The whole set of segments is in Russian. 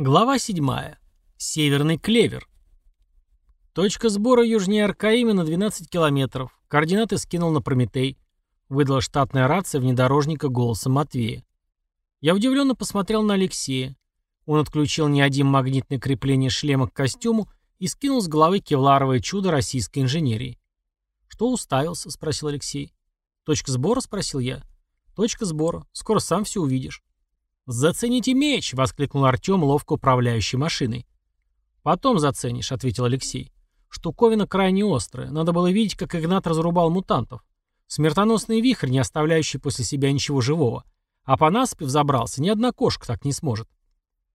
Глава 7. Северный клевер. Точка сбора южнее Аркаима на 12 километров. Координаты скинул на Прометей. Выдала штатная рация внедорожника голосом Матвея. Я удивленно посмотрел на Алексея. Он отключил неодим магнитное крепление шлема к костюму и скинул с головы кевларовое чудо российской инженерии. «Что уставился?» — спросил Алексей. «Точка сбора?» — спросил я. «Точка сбора. Скоро сам все увидишь». «Зацените меч!» — воскликнул Артем, ловко управляющий машиной. «Потом заценишь», — ответил Алексей. «Штуковина крайне острая. Надо было видеть, как Игнат разрубал мутантов. Смертоносный вихрь, не оставляющий после себя ничего живого. А по насыпи взобрался, ни одна кошка так не сможет».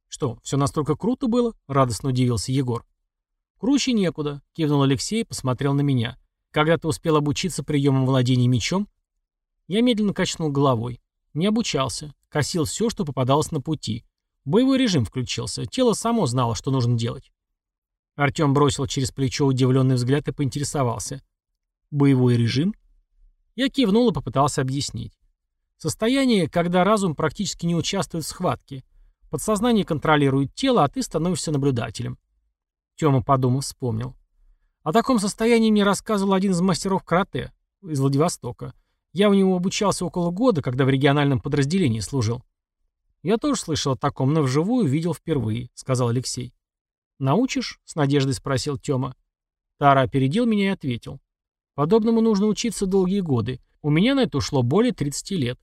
«Что, все настолько круто было?» — радостно удивился Егор. «Круче некуда», — кивнул Алексей и посмотрел на меня. «Когда ты успел обучиться приемам владения мечом?» Я медленно качнул головой. Не обучался. Косил все, что попадалось на пути. Боевой режим включился. Тело само знало, что нужно делать. Артем бросил через плечо удивленный взгляд и поинтересовался. «Боевой режим?» Я кивнул и попытался объяснить. Состояние, когда разум практически не участвует в схватке. Подсознание контролирует тело, а ты становишься наблюдателем. Тёма, подумав, вспомнил. О таком состоянии мне рассказывал один из мастеров карате из Владивостока. Я у него обучался около года, когда в региональном подразделении служил. Я тоже слышал о таком, но вживую видел впервые, сказал Алексей. Научишь? С надеждой спросил Тёма. Тара опередил меня и ответил. Подобному нужно учиться долгие годы. У меня на это ушло более 30 лет.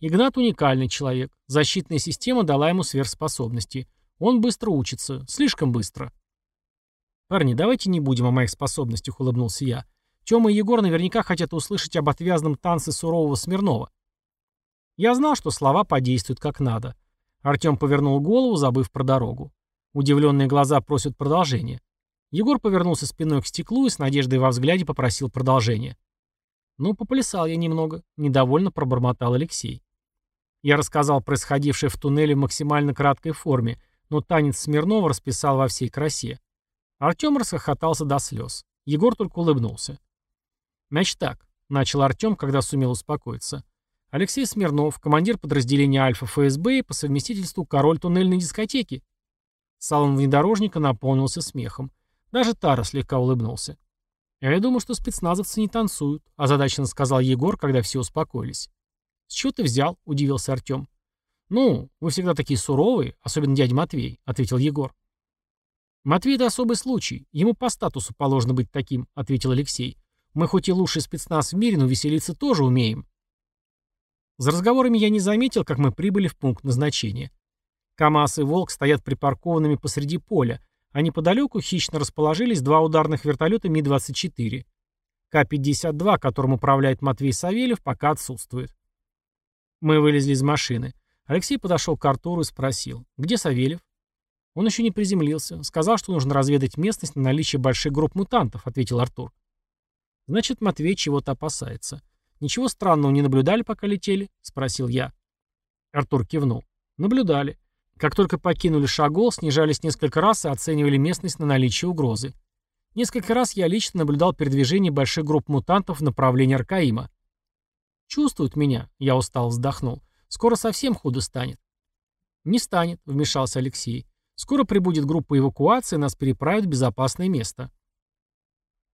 Игнат уникальный человек. Защитная система дала ему сверхспособности. Он быстро учится. Слишком быстро. «Парни, давайте не будем о моих способностях», — улыбнулся я. Тёма и Егор наверняка хотят услышать об отвязном танце сурового Смирнова. Я знал, что слова подействуют как надо. Артём повернул голову, забыв про дорогу. Удивленные глаза просят продолжения. Егор повернулся спиной к стеклу и с надеждой во взгляде попросил продолжения. Ну, поплясал я немного, недовольно пробормотал Алексей. Я рассказал происходившее в туннеле в максимально краткой форме, но танец Смирнова расписал во всей красе. Артём расхохотался до слез. Егор только улыбнулся. «Значит так», — начал Артем, когда сумел успокоиться. «Алексей Смирнов, командир подразделения Альфа ФСБ и по совместительству король туннельной дискотеки». Салон внедорожника наполнился смехом. Даже Тара слегка улыбнулся. «А «Я думаю, что спецназовцы не танцуют», — озадаченно сказал Егор, когда все успокоились. «С чего ты взял?» — удивился Артем. «Ну, вы всегда такие суровые, особенно дядя Матвей», — ответил Егор. «Матвей — это особый случай. Ему по статусу положено быть таким», — ответил Алексей. Мы хоть и лучший спецназ в мире, но веселиться тоже умеем. За разговорами я не заметил, как мы прибыли в пункт назначения. КамАЗ и «Волк» стоят припаркованными посреди поля, а неподалеку хищно расположились два ударных вертолета Ми-24. К-52, которым управляет Матвей Савельев, пока отсутствует. Мы вылезли из машины. Алексей подошел к Артуру и спросил, где Савельев? Он еще не приземлился. Сказал, что нужно разведать местность на наличие больших групп мутантов, ответил Артур. Значит, Матвей чего-то опасается. Ничего странного не наблюдали, пока летели? Спросил я. Артур кивнул. Наблюдали. Как только покинули Шагол, снижались несколько раз и оценивали местность на наличие угрозы. Несколько раз я лично наблюдал передвижение больших групп мутантов в направлении Аркаима. «Чувствуют меня», — я устал вздохнул. «Скоро совсем худо станет». «Не станет», — вмешался Алексей. «Скоро прибудет группа эвакуации, нас переправят в безопасное место».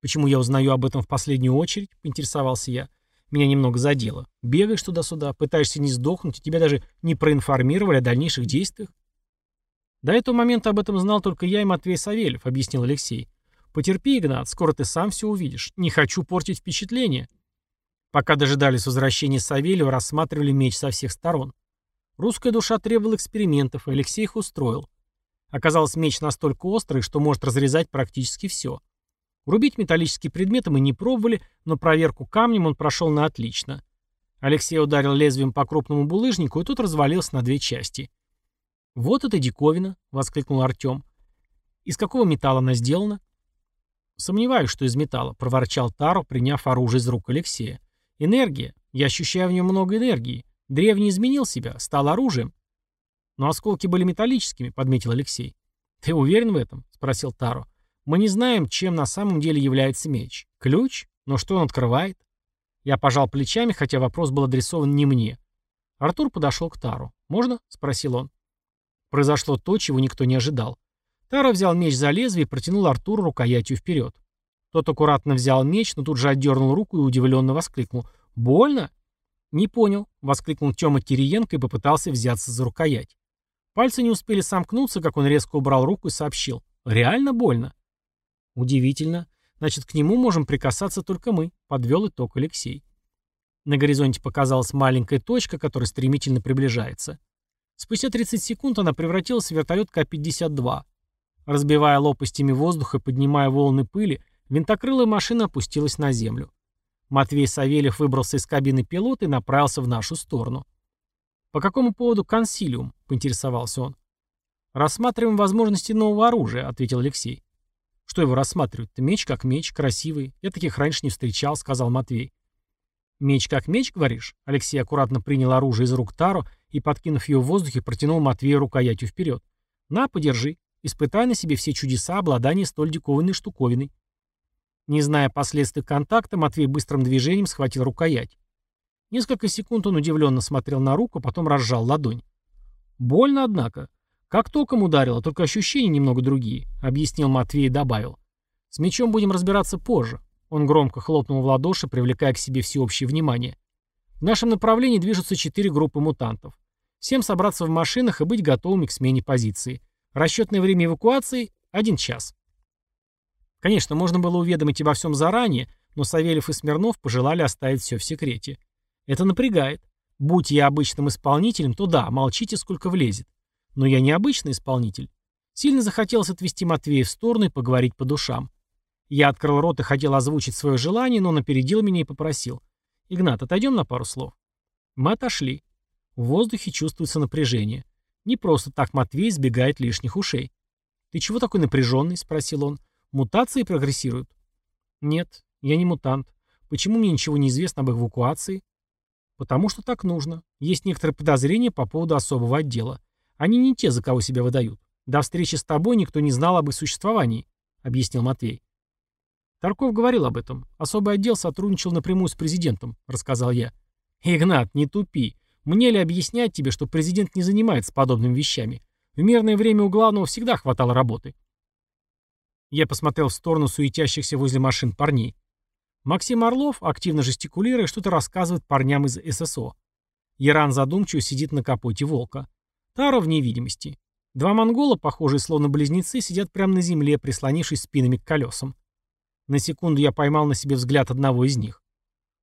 «Почему я узнаю об этом в последнюю очередь?» — поинтересовался я. Меня немного задело. Бегаешь туда-сюда, пытаешься не сдохнуть, и тебя даже не проинформировали о дальнейших действиях. До этого момента об этом знал только я и Матвей Савельев, объяснил Алексей. Потерпи, Игнат, скоро ты сам все увидишь. Не хочу портить впечатление. Пока дожидались возвращения Савельева, рассматривали меч со всех сторон. Русская душа требовала экспериментов, и Алексей их устроил. Оказалось, меч настолько острый, что может разрезать практически все. Рубить металлические предметы мы не пробовали, но проверку камнем он прошел на отлично. Алексей ударил лезвием по крупному булыжнику, и тот развалился на две части. «Вот это диковина!» — воскликнул Артем. «Из какого металла она сделана?» «Сомневаюсь, что из металла», — проворчал Таро, приняв оружие из рук Алексея. «Энергия. Я ощущаю в нем много энергии. Древний изменил себя, стал оружием». «Но осколки были металлическими», — подметил Алексей. «Ты уверен в этом?» — спросил Таро. Мы не знаем, чем на самом деле является меч. Ключ? Но что он открывает? Я пожал плечами, хотя вопрос был адресован не мне. Артур подошел к Тару. «Можно?» — спросил он. Произошло то, чего никто не ожидал. Тара взял меч за лезвие и протянул Артуру рукоятью вперед. Тот аккуратно взял меч, но тут же отдернул руку и удивленно воскликнул. «Больно?» «Не понял», — воскликнул Тёма Кириенко и попытался взяться за рукоять. Пальцы не успели сомкнуться, как он резко убрал руку и сообщил. «Реально больно?» «Удивительно. Значит, к нему можем прикасаться только мы», — подвел итог Алексей. На горизонте показалась маленькая точка, которая стремительно приближается. Спустя 30 секунд она превратилась в вертолет К-52. Разбивая лопастями воздуха и поднимая волны пыли, винтокрылая машина опустилась на землю. Матвей Савельев выбрался из кабины пилота и направился в нашу сторону. «По какому поводу консилиум?» — поинтересовался он. «Рассматриваем возможности нового оружия», — ответил Алексей. «Что его рассматривать-то? Меч как меч, красивый. Я таких раньше не встречал», — сказал Матвей. «Меч как меч, говоришь?» Алексей аккуратно принял оружие из рук Тару и, подкинув ее в воздухе, протянул Матвею рукоятью вперед. «На, подержи. Испытай на себе все чудеса обладания столь диковинной штуковиной». Не зная последствий контакта, Матвей быстрым движением схватил рукоять. Несколько секунд он удивленно смотрел на руку, потом разжал ладонь. «Больно, однако. Как током ударило, только ощущения немного другие», — объяснил Матвей и добавил. «С мечом будем разбираться позже». Он громко хлопнул в ладоши, привлекая к себе всеобщее внимание. В нашем направлении движутся четыре группы мутантов. Всем собраться в машинах и быть готовыми к смене позиции. Расчетное время эвакуации — один час. Конечно, можно было уведомить обо всем заранее, но Савельев и Смирнов пожелали оставить все в секрете. Это напрягает. Будь я обычным исполнителем, то да, молчите, сколько влезет. Но я не обычный исполнитель. Сильно захотелось отвести Матвея в сторону и поговорить по душам. Я открыл рот и хотел озвучить свое желание, но он опередил меня и попросил. «Игнат, отойдем на пару слов?» Мы отошли. В воздухе чувствуется напряжение. Не просто так Матвей избегает лишних ушей. «Ты чего такой напряженный?» — спросил он. Мутации прогрессируют? Нет, я не мутант. Почему мне ничего не известно об эвакуации? Потому что так нужно. Есть некоторые подозрения по поводу особого отдела. Они не те, за кого себя выдают. До встречи с тобой никто не знал об их существовании, объяснил Матвей. Тарков говорил об этом. Особый отдел сотрудничал напрямую с президентом, рассказал я. Игнат, не тупи. Мне ли объяснять тебе, что президент не занимается подобными вещами? В мирное время у главного всегда хватало работы. Я посмотрел в сторону суетящихся возле машин парней. Максим Орлов, активно жестикулируя, что-то рассказывает парням из ССО. Яран задумчиво сидит на капоте волка. Тара в невидимости. Два монгола, похожие словно близнецы, сидят прямо на земле, прислонившись спинами к колесам. На секунду я поймал на себе взгляд одного из них.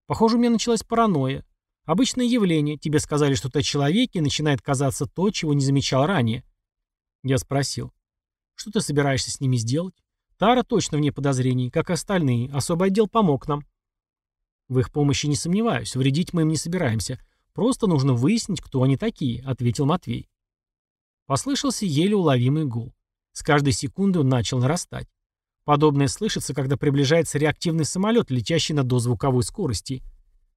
Похоже, у меня началась паранойя. Обычное явление. Тебе сказали что-то о человеке, и начинает казаться то, чего не замечал ранее. Я спросил. Что ты собираешься с ними сделать? Тара точно вне подозрений, как остальные. Особый отдел помог нам. В их помощи не сомневаюсь. Вредить мы им не собираемся. Просто нужно выяснить, кто они такие, ответил Матвей. Послышался еле уловимый гул. С каждой секунды он начал нарастать. Подобное слышится, когда приближается реактивный самолет, летящий на дозвуковой скорости.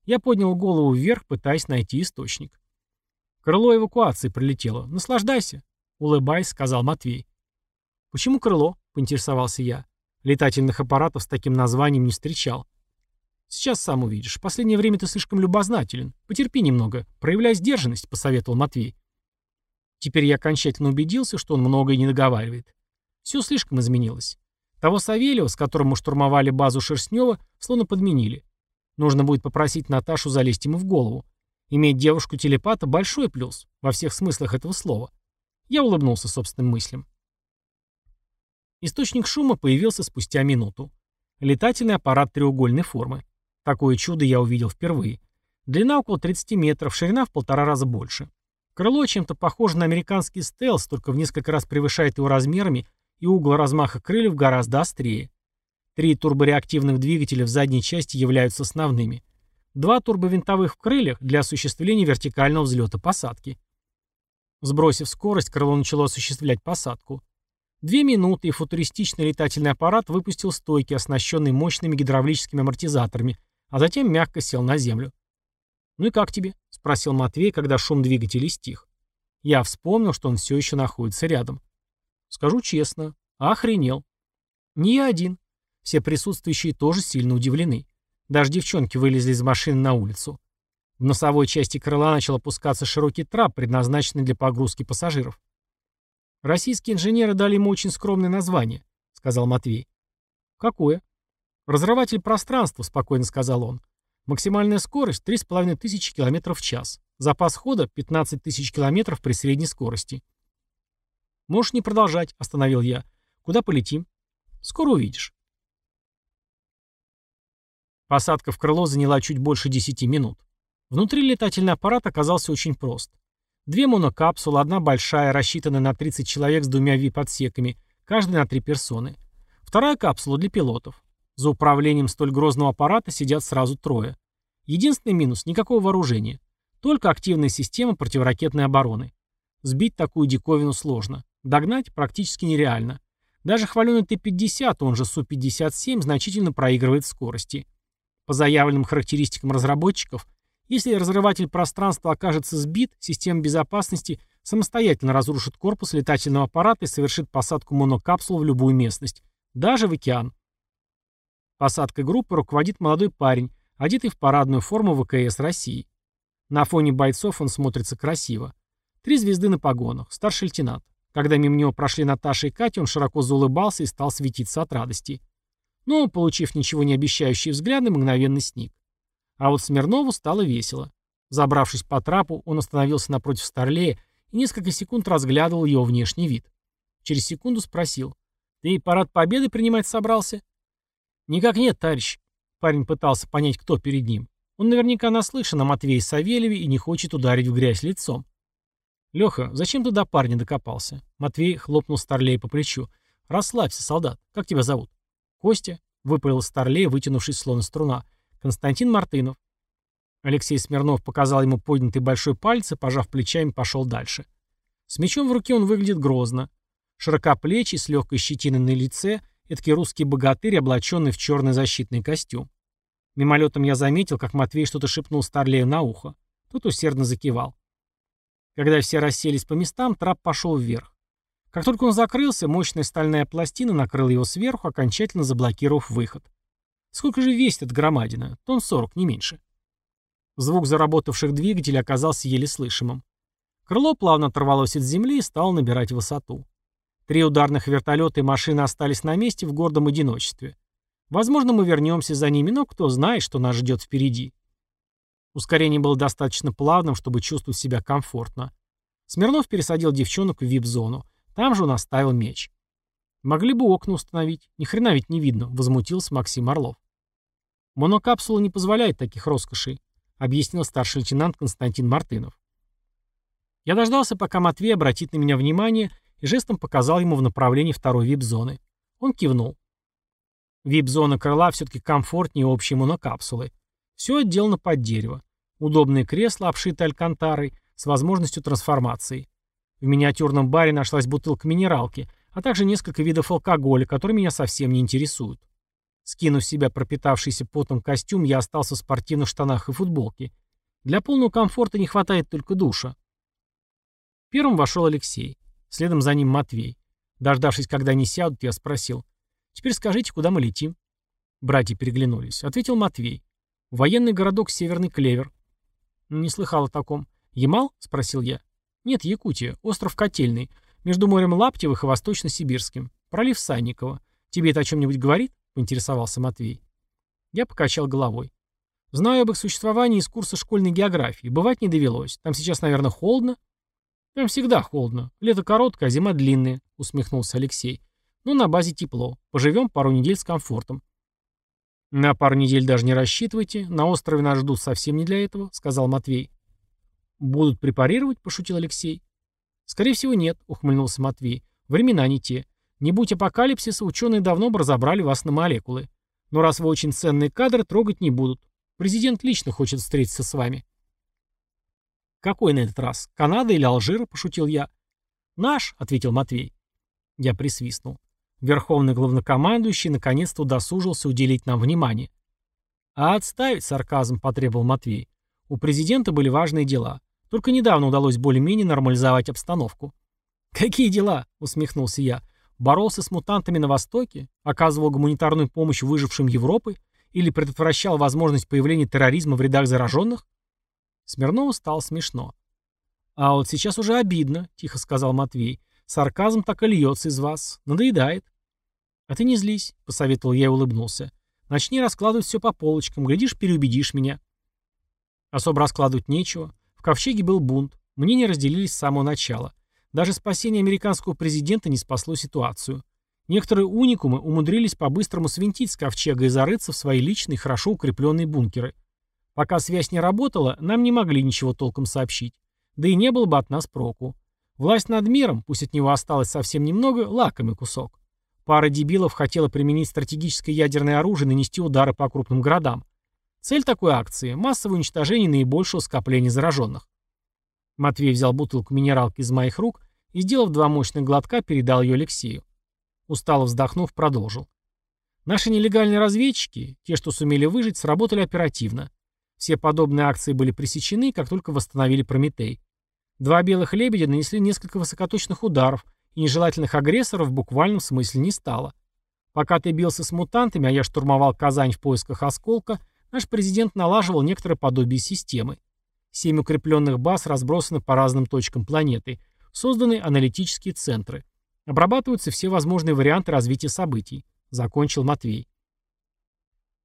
Я поднял голову вверх, пытаясь найти источник. Крыло эвакуации прилетело. Наслаждайся, улыбаясь, сказал Матвей. Почему крыло? — поинтересовался я. Летательных аппаратов с таким названием не встречал. «Сейчас сам увидишь. В последнее время ты слишком любознателен. Потерпи немного. Проявляй сдержанность», — посоветовал Матвей. Теперь я окончательно убедился, что он многое не договаривает. Все слишком изменилось. Того Савельева, с которым мы штурмовали базу Шерстнева, словно подменили. Нужно будет попросить Наташу залезть ему в голову. Иметь девушку-телепата — большой плюс, во всех смыслах этого слова. Я улыбнулся собственным мыслям. Источник шума появился спустя минуту. Летательный аппарат треугольной формы. Такое чудо я увидел впервые. Длина около 30 метров, ширина в полтора раза больше. Крыло чем-то похоже на американский стелс, только в несколько раз превышает его размерами, и угол размаха крыльев гораздо острее. Три турбореактивных двигателя в задней части являются основными. Два турбовинтовых в крыльях для осуществления вертикального взлета-посадки. Сбросив скорость, крыло начало осуществлять посадку. Две минуты, и футуристичный летательный аппарат выпустил стойки, оснащенные мощными гидравлическими амортизаторами, а затем мягко сел на землю. «Ну и как тебе?» — спросил Матвей, когда шум двигателей стих. Я вспомнил, что он все еще находится рядом. Скажу честно, охренел. Не я один. Все присутствующие тоже сильно удивлены. Даже девчонки вылезли из машины на улицу. В носовой части крыла начал опускаться широкий трап, предназначенный для погрузки пассажиров. Российские инженеры дали ему очень скромное название, сказал Матвей. Какое? Разрыватель пространства, спокойно сказал он. Максимальная скорость 3500 км в час. Запас хода 15 тысяч километров при средней скорости. Можешь не продолжать, остановил я. Куда полетим? Скоро увидишь. Посадка в крыло заняла чуть больше 10 минут. Внутри летательный аппарат оказался очень прост. Две монокапсулы, одна большая, рассчитанная на 30 человек с двумя VIP-отсеками, каждый на три персоны. Вторая капсула для пилотов. За управлением столь грозного аппарата сидят сразу трое. Единственный минус – никакого вооружения. Только активная система противоракетной обороны. Сбить такую диковину сложно. Догнать практически нереально. Даже хваленый Т-50, он же Су-57, значительно проигрывает в скорости. По заявленным характеристикам разработчиков, если разрыватель пространства окажется сбит, система безопасности самостоятельно разрушит корпус летательного аппарата и совершит посадку монокапсул в любую местность, даже в океан. Посадкой группы руководит молодой парень, одетый в парадную форму ВКС России. На фоне бойцов он смотрится красиво. Три звезды на погонах, старший лейтенант. Когда мимо него прошли Наташа и Катя, он широко заулыбался и стал светиться от радости. Но, получив ничего не обещающие взгляды, мгновенно сник. А вот Смирнову стало весело. Забравшись по трапу, он остановился напротив Старлея и несколько секунд разглядывал его внешний вид. Через секунду спросил. «Ты парад победы принимать собрался?» «Никак нет, товарищ». Парень пытался понять, кто перед ним. Он наверняка наслышан о Матвее Савельеве и не хочет ударить в грязь лицом. «Леха, зачем ты до парня докопался?» Матвей хлопнул Старлей по плечу. «Расслабься, солдат. Как тебя зовут?» «Костя», — выпалил Старлей, вытянувшись словно струна. «Константин Мартынов». Алексей Смирнов показал ему поднятый большой палец и, пожав плечами, пошел дальше. С мечом в руке он выглядит грозно. Широкоплечий, с легкой щетиной на лице, эдакий русский богатырь, облаченный в черный защитный костюм. Мимолетом я заметил, как Матвей что-то шепнул Старлею на ухо. Тот усердно закивал. Когда все расселись по местам, трап пошел вверх. Как только он закрылся, мощная стальная пластина накрыла его сверху, окончательно заблокировав выход. Сколько же весит эта громадина? Тон 40, не меньше. Звук заработавших двигателей оказался еле слышимым. Крыло плавно оторвалось от земли и стало набирать высоту. Три ударных вертолета и машины остались на месте в гордом одиночестве. Возможно, мы вернемся за ними, но кто знает, что нас ждет впереди. Ускорение было достаточно плавным, чтобы чувствовать себя комфортно. Смирнов пересадил девчонок в вип-зону. Там же он оставил меч. «Могли бы окна установить. Ни хрена ведь не видно», — возмутился Максим Орлов. «Монокапсула не позволяет таких роскошей», — объяснил старший лейтенант Константин Мартынов. Я дождался, пока Матвей обратит на меня внимание, и жестом показал ему в направлении второй вип-зоны. Он кивнул. Вип-зона крыла все-таки комфортнее общей монокапсулы. Все отделано под дерево. Удобные кресла, обшитые алькантарой, с возможностью трансформации. В миниатюрном баре нашлась бутылка минералки, а также несколько видов алкоголя, которые меня совсем не интересуют. Скинув себя пропитавшийся потом костюм, я остался в спортивных штанах и футболке. Для полного комфорта не хватает только душа. Первым вошел Алексей. Следом за ним Матвей. Дождавшись, когда они сядут, я спросил. «Теперь скажите, куда мы летим?» Братья переглянулись. Ответил Матвей. Военный городок Северный Клевер. Не слыхал о таком. Ямал? Спросил я. Нет, Якутия. Остров Котельный. Между морем Лаптевых и Восточно-Сибирским. Пролив Санникова. Тебе это о чем-нибудь говорит? Поинтересовался Матвей. Я покачал головой. Знаю об их существовании из курса школьной географии. Бывать не довелось. Там сейчас, наверное, холодно. Там всегда холодно. Лето короткое, а зима длинная, усмехнулся Алексей. Но на базе тепло. Поживем пару недель с комфортом. «На пару недель даже не рассчитывайте. На острове нас ждут совсем не для этого», — сказал Матвей. «Будут препарировать?» — пошутил Алексей. «Скорее всего, нет», — ухмыльнулся Матвей. «Времена не те. Не будь апокалипсиса, ученые давно бы разобрали вас на молекулы. Но раз вы очень ценные кадры, трогать не будут. Президент лично хочет встретиться с вами». «Какой на этот раз? Канада или Алжир?» — пошутил я. «Наш», — ответил Матвей. Я присвистнул. Верховный главнокомандующий наконец-то удосужился уделить нам внимание. «А отставить сарказм», — потребовал Матвей. «У президента были важные дела. Только недавно удалось более-менее нормализовать обстановку». «Какие дела?» — усмехнулся я. «Боролся с мутантами на Востоке? Оказывал гуманитарную помощь выжившим Европы? Или предотвращал возможность появления терроризма в рядах зараженных?» Смирнову стало смешно. «А вот сейчас уже обидно», — тихо сказал Матвей. Сарказм так и льется из вас. Надоедает. А ты не злись, посоветовал я и улыбнулся. Начни раскладывать все по полочкам, глядишь, переубедишь меня. Особо раскладывать нечего. В ковчеге был бунт. Мнения разделились с самого начала. Даже спасение американского президента не спасло ситуацию. Некоторые уникумы умудрились по-быстрому свинтить с ковчега и зарыться в свои личные, хорошо укрепленные бункеры. Пока связь не работала, нам не могли ничего толком сообщить. Да и не было бы от нас проку. Власть над миром, пусть от него осталось совсем немного, лакомый кусок. Пара дебилов хотела применить стратегическое ядерное оружие и нанести удары по крупным городам. Цель такой акции – массовое уничтожение наибольшего скопления зараженных. Матвей взял бутылку минералки из моих рук и, сделав два мощных глотка, передал ее Алексею. Устало вздохнув, продолжил. Наши нелегальные разведчики, те, что сумели выжить, сработали оперативно. Все подобные акции были пресечены, как только восстановили Прометей. Два белых лебедя нанесли несколько высокоточных ударов, и нежелательных агрессоров в буквальном смысле не стало. Пока ты бился с мутантами, а я штурмовал Казань в поисках осколка, наш президент налаживал некоторое подобие системы. Семь укрепленных баз разбросаны по разным точкам планеты. Созданы аналитические центры. Обрабатываются все возможные варианты развития событий. Закончил Матвей.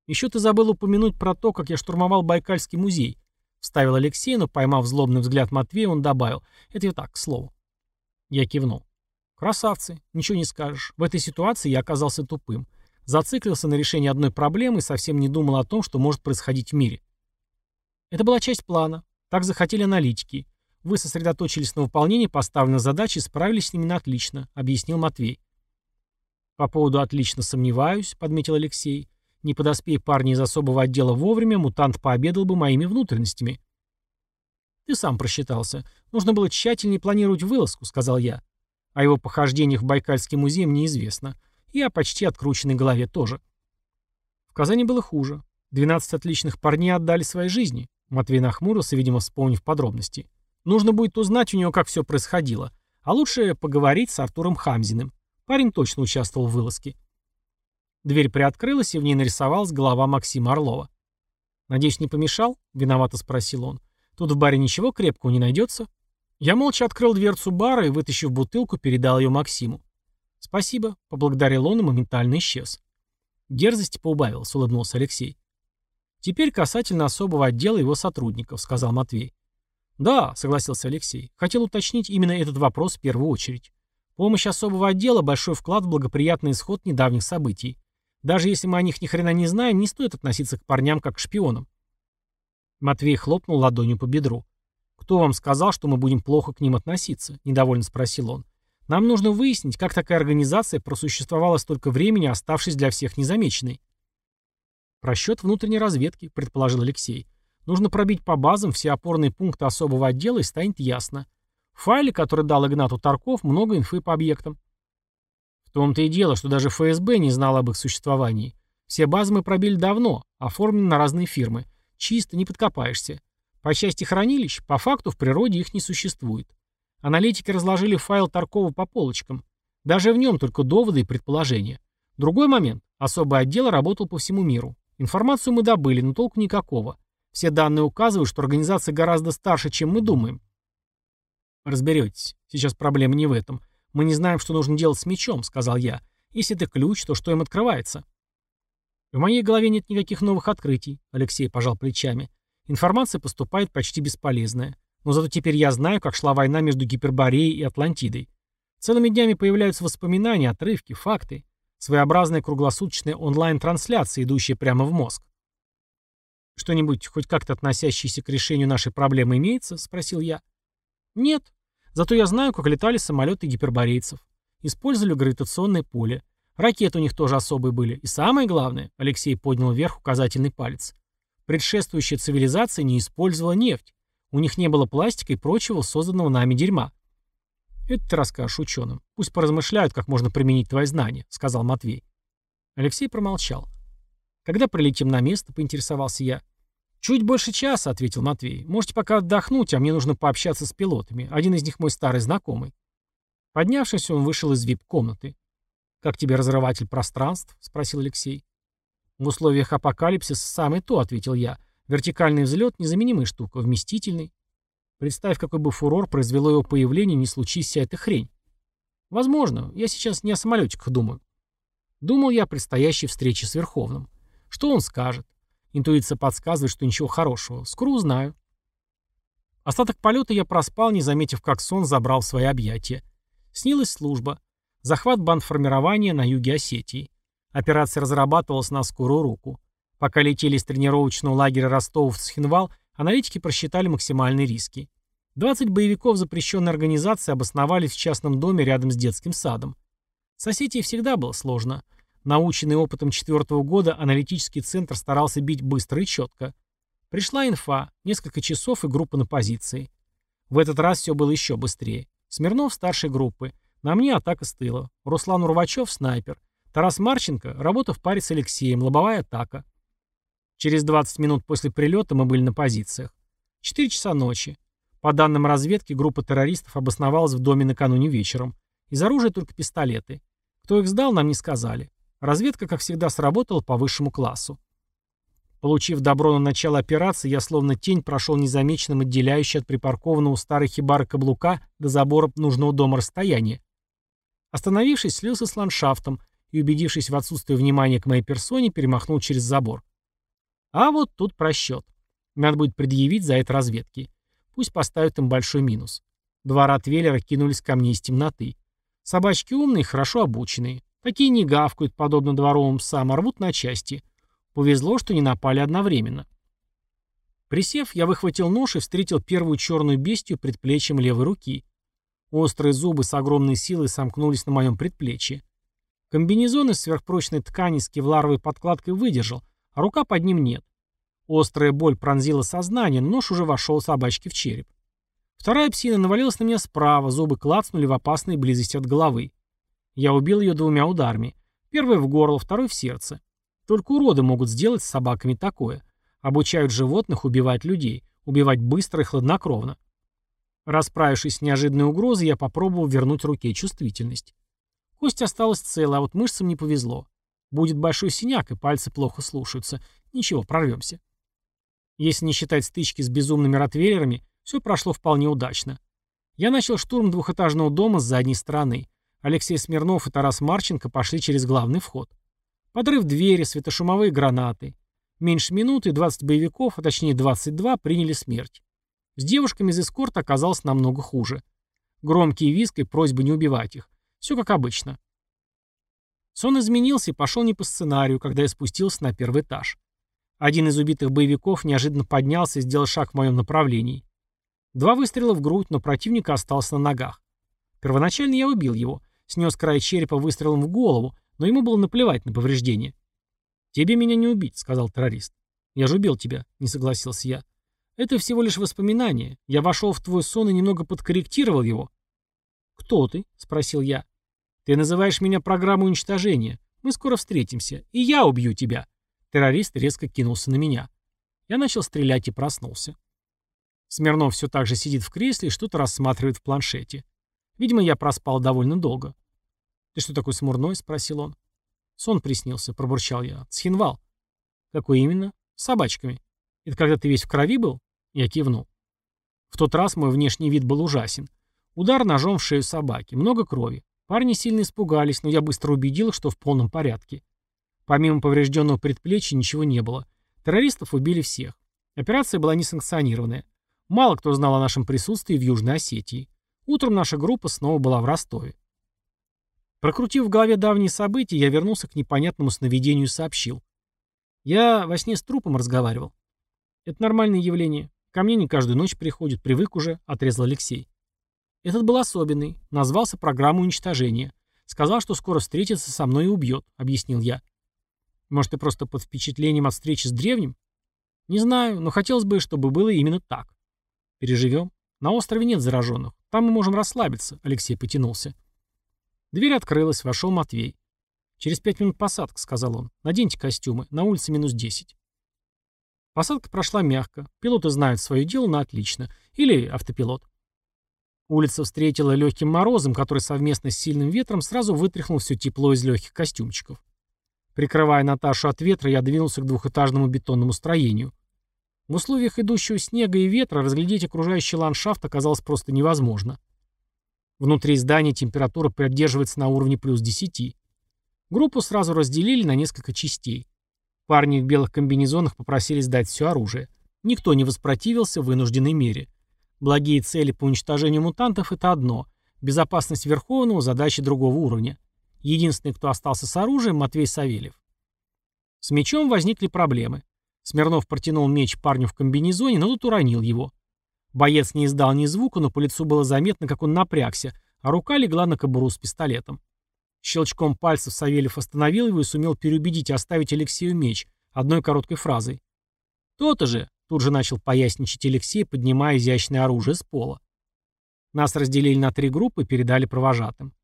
Еще ты забыл упомянуть про то, как я штурмовал Байкальский музей. Вставил Алексей, но, поймав злобный взгляд Матвея, он добавил. Это я так, к слову. Я кивнул. Красавцы, ничего не скажешь. В этой ситуации я оказался тупым. Зациклился на решении одной проблемы и совсем не думал о том, что может происходить в мире. Это была часть плана. Так захотели аналитики. Вы сосредоточились на выполнении поставленной задачи и справились с ними отлично, объяснил Матвей. По поводу «отлично сомневаюсь», — подметил Алексей. Не подоспей парни из особого отдела вовремя, мутант пообедал бы моими внутренностями. «Ты сам просчитался. Нужно было тщательнее планировать вылазку», — сказал я. О его похождениях в Байкальский музей мне известно. И о почти открученной голове тоже. В Казани было хуже. 12 отличных парней отдали свои жизни. Матвей нахмурился, видимо, вспомнив подробности. Нужно будет узнать у него, как все происходило. А лучше поговорить с Артуром Хамзиным. Парень точно участвовал в вылазке. Дверь приоткрылась, и в ней нарисовалась голова Максима Орлова. «Надеюсь, не помешал?» — виновато спросил он. «Тут в баре ничего крепкого не найдется?» Я молча открыл дверцу бара и, вытащив бутылку, передал ее Максиму. «Спасибо», — поблагодарил он и моментально исчез. Дерзости поубавилась, улыбнулся Алексей. «Теперь касательно особого отдела его сотрудников», — сказал Матвей. «Да», — согласился Алексей. «Хотел уточнить именно этот вопрос в первую очередь. Помощь особого отдела — большой вклад в благоприятный исход недавних событий. Даже если мы о них ни хрена не знаем, не стоит относиться к парням как к шпионам». Матвей хлопнул ладонью по бедру. «Кто вам сказал, что мы будем плохо к ним относиться?» — недовольно спросил он. «Нам нужно выяснить, как такая организация просуществовала столько времени, оставшись для всех незамеченной». «Просчет внутренней разведки», — предположил Алексей. «Нужно пробить по базам все опорные пункты особого отдела и станет ясно. В файле, который дал Игнату Тарков, много инфы по объектам». Том-то и дело, что даже ФСБ не знал об их существовании. Все базы мы пробили давно, оформлены на разные фирмы. Чисто, не подкопаешься. По части хранилищ, по факту в природе их не существует. Аналитики разложили файл Таркова по полочкам. Даже в нем только доводы и предположения. Другой момент. Особый отдел работал по всему миру. Информацию мы добыли, но толку никакого. Все данные указывают, что организация гораздо старше, чем мы думаем. Разберетесь. Сейчас проблема не в этом. Мы не знаем, что нужно делать с мечом, сказал я. Если это ключ, то что им открывается? В моей голове нет никаких новых открытий, Алексей пожал плечами. Информация поступает почти бесполезная. Но зато теперь я знаю, как шла война между Гипербореей и Атлантидой. Целыми днями появляются воспоминания, отрывки, факты. Своеобразная круглосуточная онлайн-трансляция, идущая прямо в мозг. «Что-нибудь, хоть как-то относящееся к решению нашей проблемы, имеется?» — спросил я. «Нет. Зато я знаю, как летали самолеты гиперборейцев. Использовали гравитационное поле. Ракеты у них тоже особые были. И самое главное, — Алексей поднял вверх указательный палец, предшествующая цивилизация не использовала нефть. У них не было пластика и прочего созданного нами дерьма. «Это ты расскажешь ученым. Пусть поразмышляют, как можно применить твои знания», — сказал Матвей. Алексей промолчал. «Когда прилетим на место?» — поинтересовался я. «Чуть больше часа», — ответил Матвей. «Можете пока отдохнуть, а мне нужно пообщаться с пилотами. Один из них мой старый знакомый». Поднявшись, он вышел из вип-комнаты. «Как тебе разрыватель пространств?» — спросил Алексей. «В условиях апокалипсиса самое то», — ответил я. «Вертикальный взлет — незаменимая штука, вместительный. Представь, какой бы фурор произвело его появление, не случись вся эта хрень. Возможно, я сейчас не о самолетиках думаю. Думал я о предстоящей встрече с Верховным. Что он скажет? Интуиция подсказывает, что ничего хорошего. Скоро узнаю. Остаток полета я проспал, не заметив, как сон забрал свои объятия. Снилась служба. Захват бандформирования на юге Осетии. Операция разрабатывалась на скорую руку. Пока летели из тренировочного лагеря Ростов в Цхинвал, аналитики просчитали максимальные риски. 20 боевиков запрещенной организации обосновались в частном доме рядом с детским садом. С Осетией всегда было сложно. Наученный опытом четвертого года, аналитический центр старался бить быстро и четко. Пришла инфа, несколько часов и группа на позиции. В этот раз все было еще быстрее. Смирнов старшей группы. На мне атака с тыла. Руслан Урвачев снайпер. Тарас Марченко, работа в паре с Алексеем, лобовая атака. Через 20 минут после прилета мы были на позициях. 4 часа ночи. По данным разведки, группа террористов обосновалась в доме накануне вечером. Из оружия только пистолеты. Кто их сдал, нам не сказали. Разведка, как всегда, сработала по высшему классу. Получив добро на начало операции, я словно тень прошел незамеченным отделяющий от припаркованного у старой хибары каблука до забора нужного дома расстояния. Остановившись, слился с ландшафтом и, убедившись в отсутствии внимания к моей персоне, перемахнул через забор. А вот тут просчет. Надо будет предъявить за это разведки. Пусть поставят им большой минус. Два ротвейлера кинулись ко мне из темноты. Собачки умные, хорошо обученные. Такие не гавкают, подобно дворовым псам, а рвут на части. Повезло, что не напали одновременно. Присев, я выхватил нож и встретил первую черную бестию предплечьем левой руки. Острые зубы с огромной силой сомкнулись на моем предплечье. Комбинезон из сверхпрочной ткани с кевларовой подкладкой выдержал, а рука под ним нет. Острая боль пронзила сознание, нож уже вошел собачке в череп. Вторая псина навалилась на меня справа, зубы клацнули в опасной близости от головы. Я убил ее двумя ударами. Первый в горло, второй в сердце. Только уроды могут сделать с собаками такое. Обучают животных убивать людей. Убивать быстро и хладнокровно. Расправившись с неожиданной угрозой, я попробовал вернуть руке чувствительность. Кость осталась целая, а вот мышцам не повезло. Будет большой синяк, и пальцы плохо слушаются. Ничего, прорвемся. Если не считать стычки с безумными ротвейлерами, все прошло вполне удачно. Я начал штурм двухэтажного дома с задней стороны. Алексей Смирнов и Тарас Марченко пошли через главный вход. Подрыв двери, светошумовые гранаты. Меньше минуты 20 боевиков, а точнее 22, приняли смерть. С девушками из эскорта оказалось намного хуже. Громкие визг и просьбы не убивать их. Все как обычно. Сон изменился и пошел не по сценарию, когда я спустился на первый этаж. Один из убитых боевиков неожиданно поднялся и сделал шаг в моем направлении. Два выстрела в грудь, но противник остался на ногах. Первоначально я убил его, снес край черепа выстрелом в голову, но ему было наплевать на повреждения. «Тебе меня не убить», — сказал террорист. «Я же убил тебя», — не согласился я. «Это всего лишь воспоминание. Я вошел в твой сон и немного подкорректировал его». «Кто ты?» — спросил я. «Ты называешь меня программой уничтожения. Мы скоро встретимся, и я убью тебя». Террорист резко кинулся на меня. Я начал стрелять и проснулся. Смирнов все так же сидит в кресле и что-то рассматривает в планшете. Видимо, я проспал довольно долго. «Ты что такой смурной?» — спросил он. «Сон приснился», — пробурчал я. «Цхинвал». «Какой именно?» «С собачками». «Это когда ты весь в крови был?» Я кивнул. В тот раз мой внешний вид был ужасен. Удар ножом в шею собаки, много крови. Парни сильно испугались, но я быстро убедил что в полном порядке. Помимо поврежденного предплечья ничего не было. Террористов убили всех. Операция была несанкционированная. Мало кто знал о нашем присутствии в Южной Осетии. Утром наша группа снова была в Ростове. Прокрутив в голове давние события, я вернулся к непонятному сновидению и сообщил. Я во сне с трупом разговаривал. Это нормальное явление. Ко мне не каждую ночь приходит, привык уже, отрезал Алексей. Этот был особенный, назвался программой уничтожения. Сказал, что скоро встретится со мной и убьет, объяснил я. Может, ты просто под впечатлением от встречи с древним? Не знаю, но хотелось бы, чтобы было именно так. Переживем. На острове нет зараженных. Там мы можем расслабиться, Алексей потянулся. Дверь открылась, вошел Матвей. «Через пять минут посадка», — сказал он. «Наденьте костюмы. На улице минус десять». Посадка прошла мягко. Пилоты знают свое дело на отлично. Или автопилот. Улица встретила легким морозом, который совместно с сильным ветром сразу вытряхнул все тепло из легких костюмчиков. Прикрывая Наташу от ветра, я двинулся к двухэтажному бетонному строению. В условиях идущего снега и ветра разглядеть окружающий ландшафт оказалось просто невозможно. Внутри здания температура поддерживается на уровне плюс 10. Группу сразу разделили на несколько частей. Парни в белых комбинезонах попросили сдать все оружие. Никто не воспротивился в вынужденной мере. Благие цели по уничтожению мутантов – это одно. Безопасность Верховного – задача другого уровня. Единственный, кто остался с оружием – Матвей Савельев. С мечом возникли проблемы. Смирнов протянул меч парню в комбинезоне, но тут уронил его. Боец не издал ни звука, но по лицу было заметно, как он напрягся, а рука легла на кобуру с пистолетом. Щелчком пальцев Савельев остановил его и сумел переубедить оставить Алексею меч одной короткой фразой. «То-то же!» — тут же начал поясничать Алексей, поднимая изящное оружие с пола. Нас разделили на три группы и передали провожатым.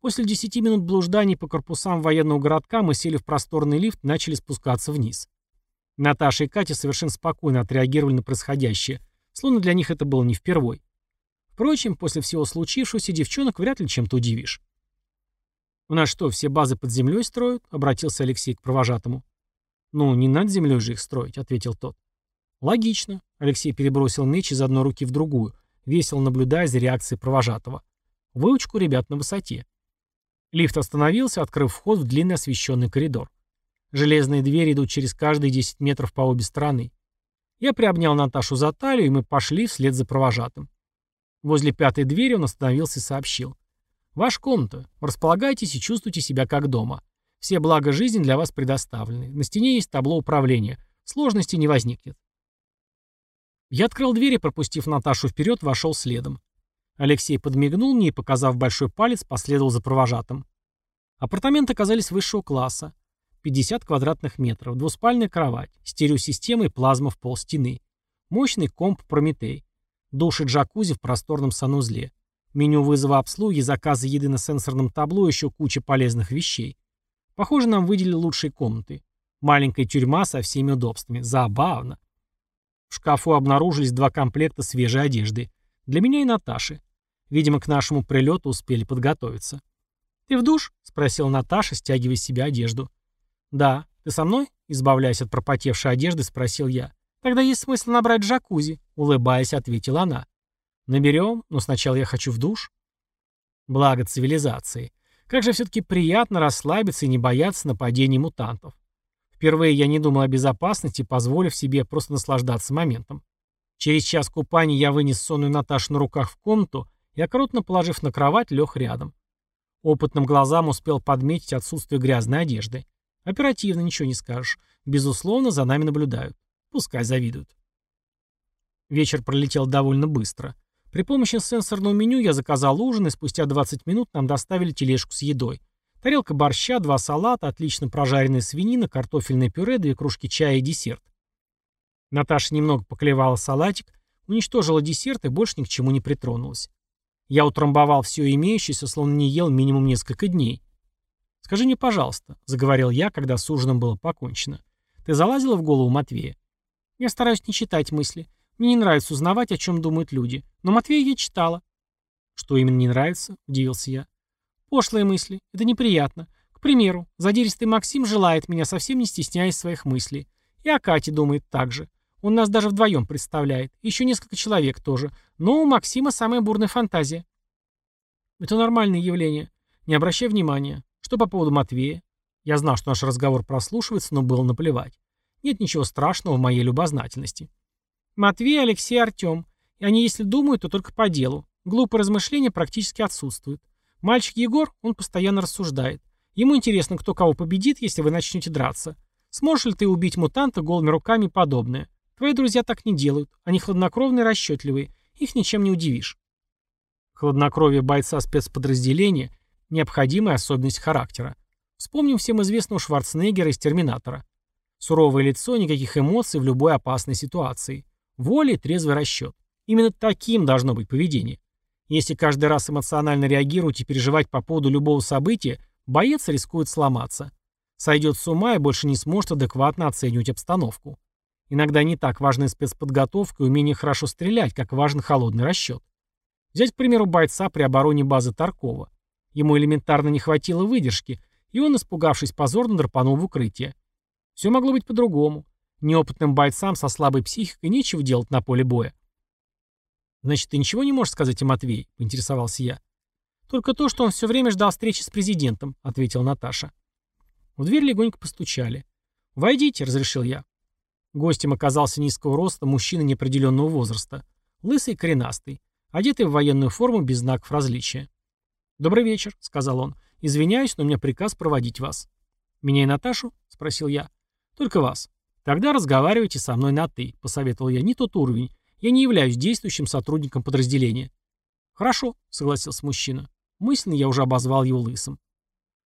После десяти минут блужданий по корпусам военного городка мы сели в просторный лифт и начали спускаться вниз. Наташа и Катя совершенно спокойно отреагировали на происходящее — Словно для них это было не впервой. Впрочем, после всего случившегося девчонок вряд ли чем-то удивишь. «У нас что, все базы под землей строят?» — обратился Алексей к провожатому. «Ну, не над землей же их строить», — ответил тот. «Логично», — Алексей перебросил меч из одной руки в другую, весело наблюдая за реакцией провожатого. Выучку ребят на высоте. Лифт остановился, открыв вход в длинный освещенный коридор. Железные двери идут через каждые 10 метров по обе стороны. Я приобнял Наташу за талию, и мы пошли вслед за провожатым. Возле пятой двери он остановился и сообщил. «Ваша комната. Располагайтесь и чувствуйте себя как дома. Все блага жизни для вас предоставлены. На стене есть табло управления. Сложностей не возникнет». Я открыл дверь и, пропустив Наташу вперед, вошел следом. Алексей подмигнул мне и, показав большой палец, последовал за провожатым. Апартаменты оказались высшего класса. 50 квадратных метров, двуспальная кровать, стереосистема и плазма в пол стены. Мощный комп Прометей. Душ и джакузи в просторном санузле. Меню вызова обслуги, заказы еды на сенсорном табло и еще куча полезных вещей. Похоже, нам выделили лучшие комнаты. Маленькая тюрьма со всеми удобствами. Забавно. В шкафу обнаружились два комплекта свежей одежды. Для меня и Наташи. Видимо, к нашему прилету успели подготовиться. «Ты в душ?» — спросила Наташа, стягивая с себя одежду. «Да. Ты со мной?» Избавляясь от пропотевшей одежды, спросил я. «Тогда есть смысл набрать джакузи», — улыбаясь, ответила она. «Наберем, но сначала я хочу в душ». Благо цивилизации. Как же все-таки приятно расслабиться и не бояться нападений мутантов. Впервые я не думал о безопасности, позволив себе просто наслаждаться моментом. Через час купания я вынес сонную Наташу на руках в комнату и, аккуратно положив на кровать, лег рядом. Опытным глазам успел подметить отсутствие грязной одежды. Оперативно, ничего не скажешь. Безусловно, за нами наблюдают. Пускай завидуют. Вечер пролетел довольно быстро. При помощи сенсорного меню я заказал ужин, и спустя 20 минут нам доставили тележку с едой. Тарелка борща, два салата, отлично прожаренная свинина, картофельное пюре, две кружки чая и десерт. Наташа немного поклевала салатик, уничтожила десерт и больше ни к чему не притронулась. Я утрамбовал все имеющееся, словно не ел минимум несколько дней. «Скажи мне, пожалуйста», — заговорил я, когда с ужином было покончено. «Ты залазила в голову Матвея?» «Я стараюсь не читать мысли. Мне не нравится узнавать, о чем думают люди. Но Матвея я читала». «Что именно не нравится?» — удивился я. «Пошлые мысли. Это неприятно. К примеру, задиристый Максим желает меня, совсем не стесняясь своих мыслей. И о Кате думает так же. Он нас даже вдвоем представляет. Еще несколько человек тоже. Но у Максима самая бурная фантазия». «Это нормальное явление. Не обращай внимания. Что по поводу Матвея? Я знал, что наш разговор прослушивается, но было наплевать. Нет ничего страшного в моей любознательности. Матвей, Алексей, Артем. И они, если думают, то только по делу. Глупые размышления практически отсутствуют. Мальчик Егор, он постоянно рассуждает. Ему интересно, кто кого победит, если вы начнете драться. Сможешь ли ты убить мутанта голыми руками и подобное? Твои друзья так не делают. Они хладнокровные и расчетливые. Их ничем не удивишь. Хладнокровие бойца спецподразделения необходимая особенность характера. Вспомним всем известного Шварценеггера из «Терминатора». Суровое лицо, никаких эмоций в любой опасной ситуации. Воля и трезвый расчет. Именно таким должно быть поведение. Если каждый раз эмоционально реагировать и переживать по поводу любого события, боец рискует сломаться. Сойдет с ума и больше не сможет адекватно оценивать обстановку. Иногда не так важна спецподготовка и умение хорошо стрелять, как важен холодный расчет. Взять, к примеру, бойца при обороне базы Таркова. Ему элементарно не хватило выдержки, и он, испугавшись позорно, драпанул в укрытие. Все могло быть по-другому. Неопытным бойцам со слабой психикой нечего делать на поле боя. «Значит, ты ничего не можешь сказать о Матвее?» — поинтересовался я. «Только то, что он все время ждал встречи с президентом», — ответила Наташа. В дверь легонько постучали. «Войдите», — разрешил я. Гостем оказался низкого роста мужчина неопределенного возраста. Лысый коренастый, одетый в военную форму без знаков различия. «Добрый вечер», — сказал он. «Извиняюсь, но у меня приказ проводить вас». «Меня и Наташу?» — спросил я. «Только вас». «Тогда разговаривайте со мной на «ты», — посоветовал я. «Не тот уровень. Я не являюсь действующим сотрудником подразделения». «Хорошо», — согласился мужчина. Мысленно я уже обозвал его лысым.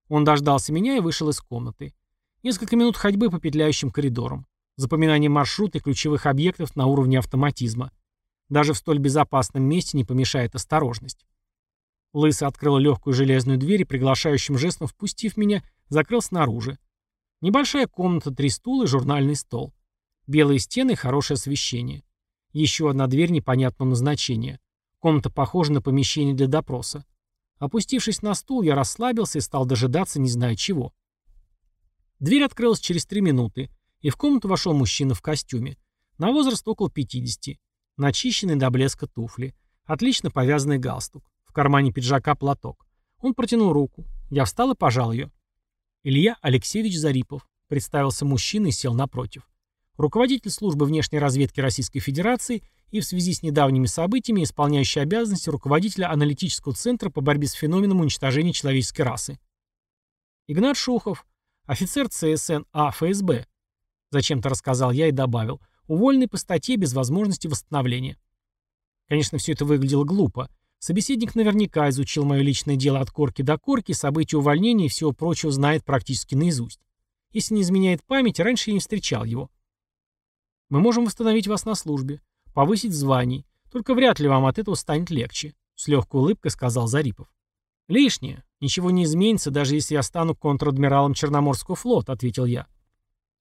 Он дождался меня и вышел из комнаты. Несколько минут ходьбы по петляющим коридорам. Запоминание маршрута и ключевых объектов на уровне автоматизма. Даже в столь безопасном месте не помешает осторожность. Лысый открыл легкую железную дверь и, приглашающим жестом впустив меня, закрыл снаружи. Небольшая комната, три стула и журнальный стол. Белые стены и хорошее освещение. Еще одна дверь непонятного назначения. Комната похожа на помещение для допроса. Опустившись на стул, я расслабился и стал дожидаться не зная чего. Дверь открылась через три минуты, и в комнату вошел мужчина в костюме. На возраст около 50. Начищенный до блеска туфли. Отлично повязанный галстук кармане пиджака платок. Он протянул руку. Я встал и пожал ее. Илья Алексеевич Зарипов. Представился мужчина и сел напротив. Руководитель службы внешней разведки Российской Федерации и в связи с недавними событиями исполняющий обязанности руководителя аналитического центра по борьбе с феноменом уничтожения человеческой расы. Игнат Шухов, офицер ЦСН А ФСБ. Зачем-то рассказал я и добавил. Уволенный по статье без возможности восстановления. Конечно, все это выглядело глупо. Собеседник наверняка изучил мое личное дело от корки до корки, события увольнения и всего прочего знает практически наизусть. Если не изменяет память, раньше я не встречал его. Мы можем восстановить вас на службе, повысить звание, только вряд ли вам от этого станет легче, с легкой улыбкой сказал Зарипов. Лишнее. Ничего не изменится, даже если я стану контр-адмиралом Черноморского флота, ответил я.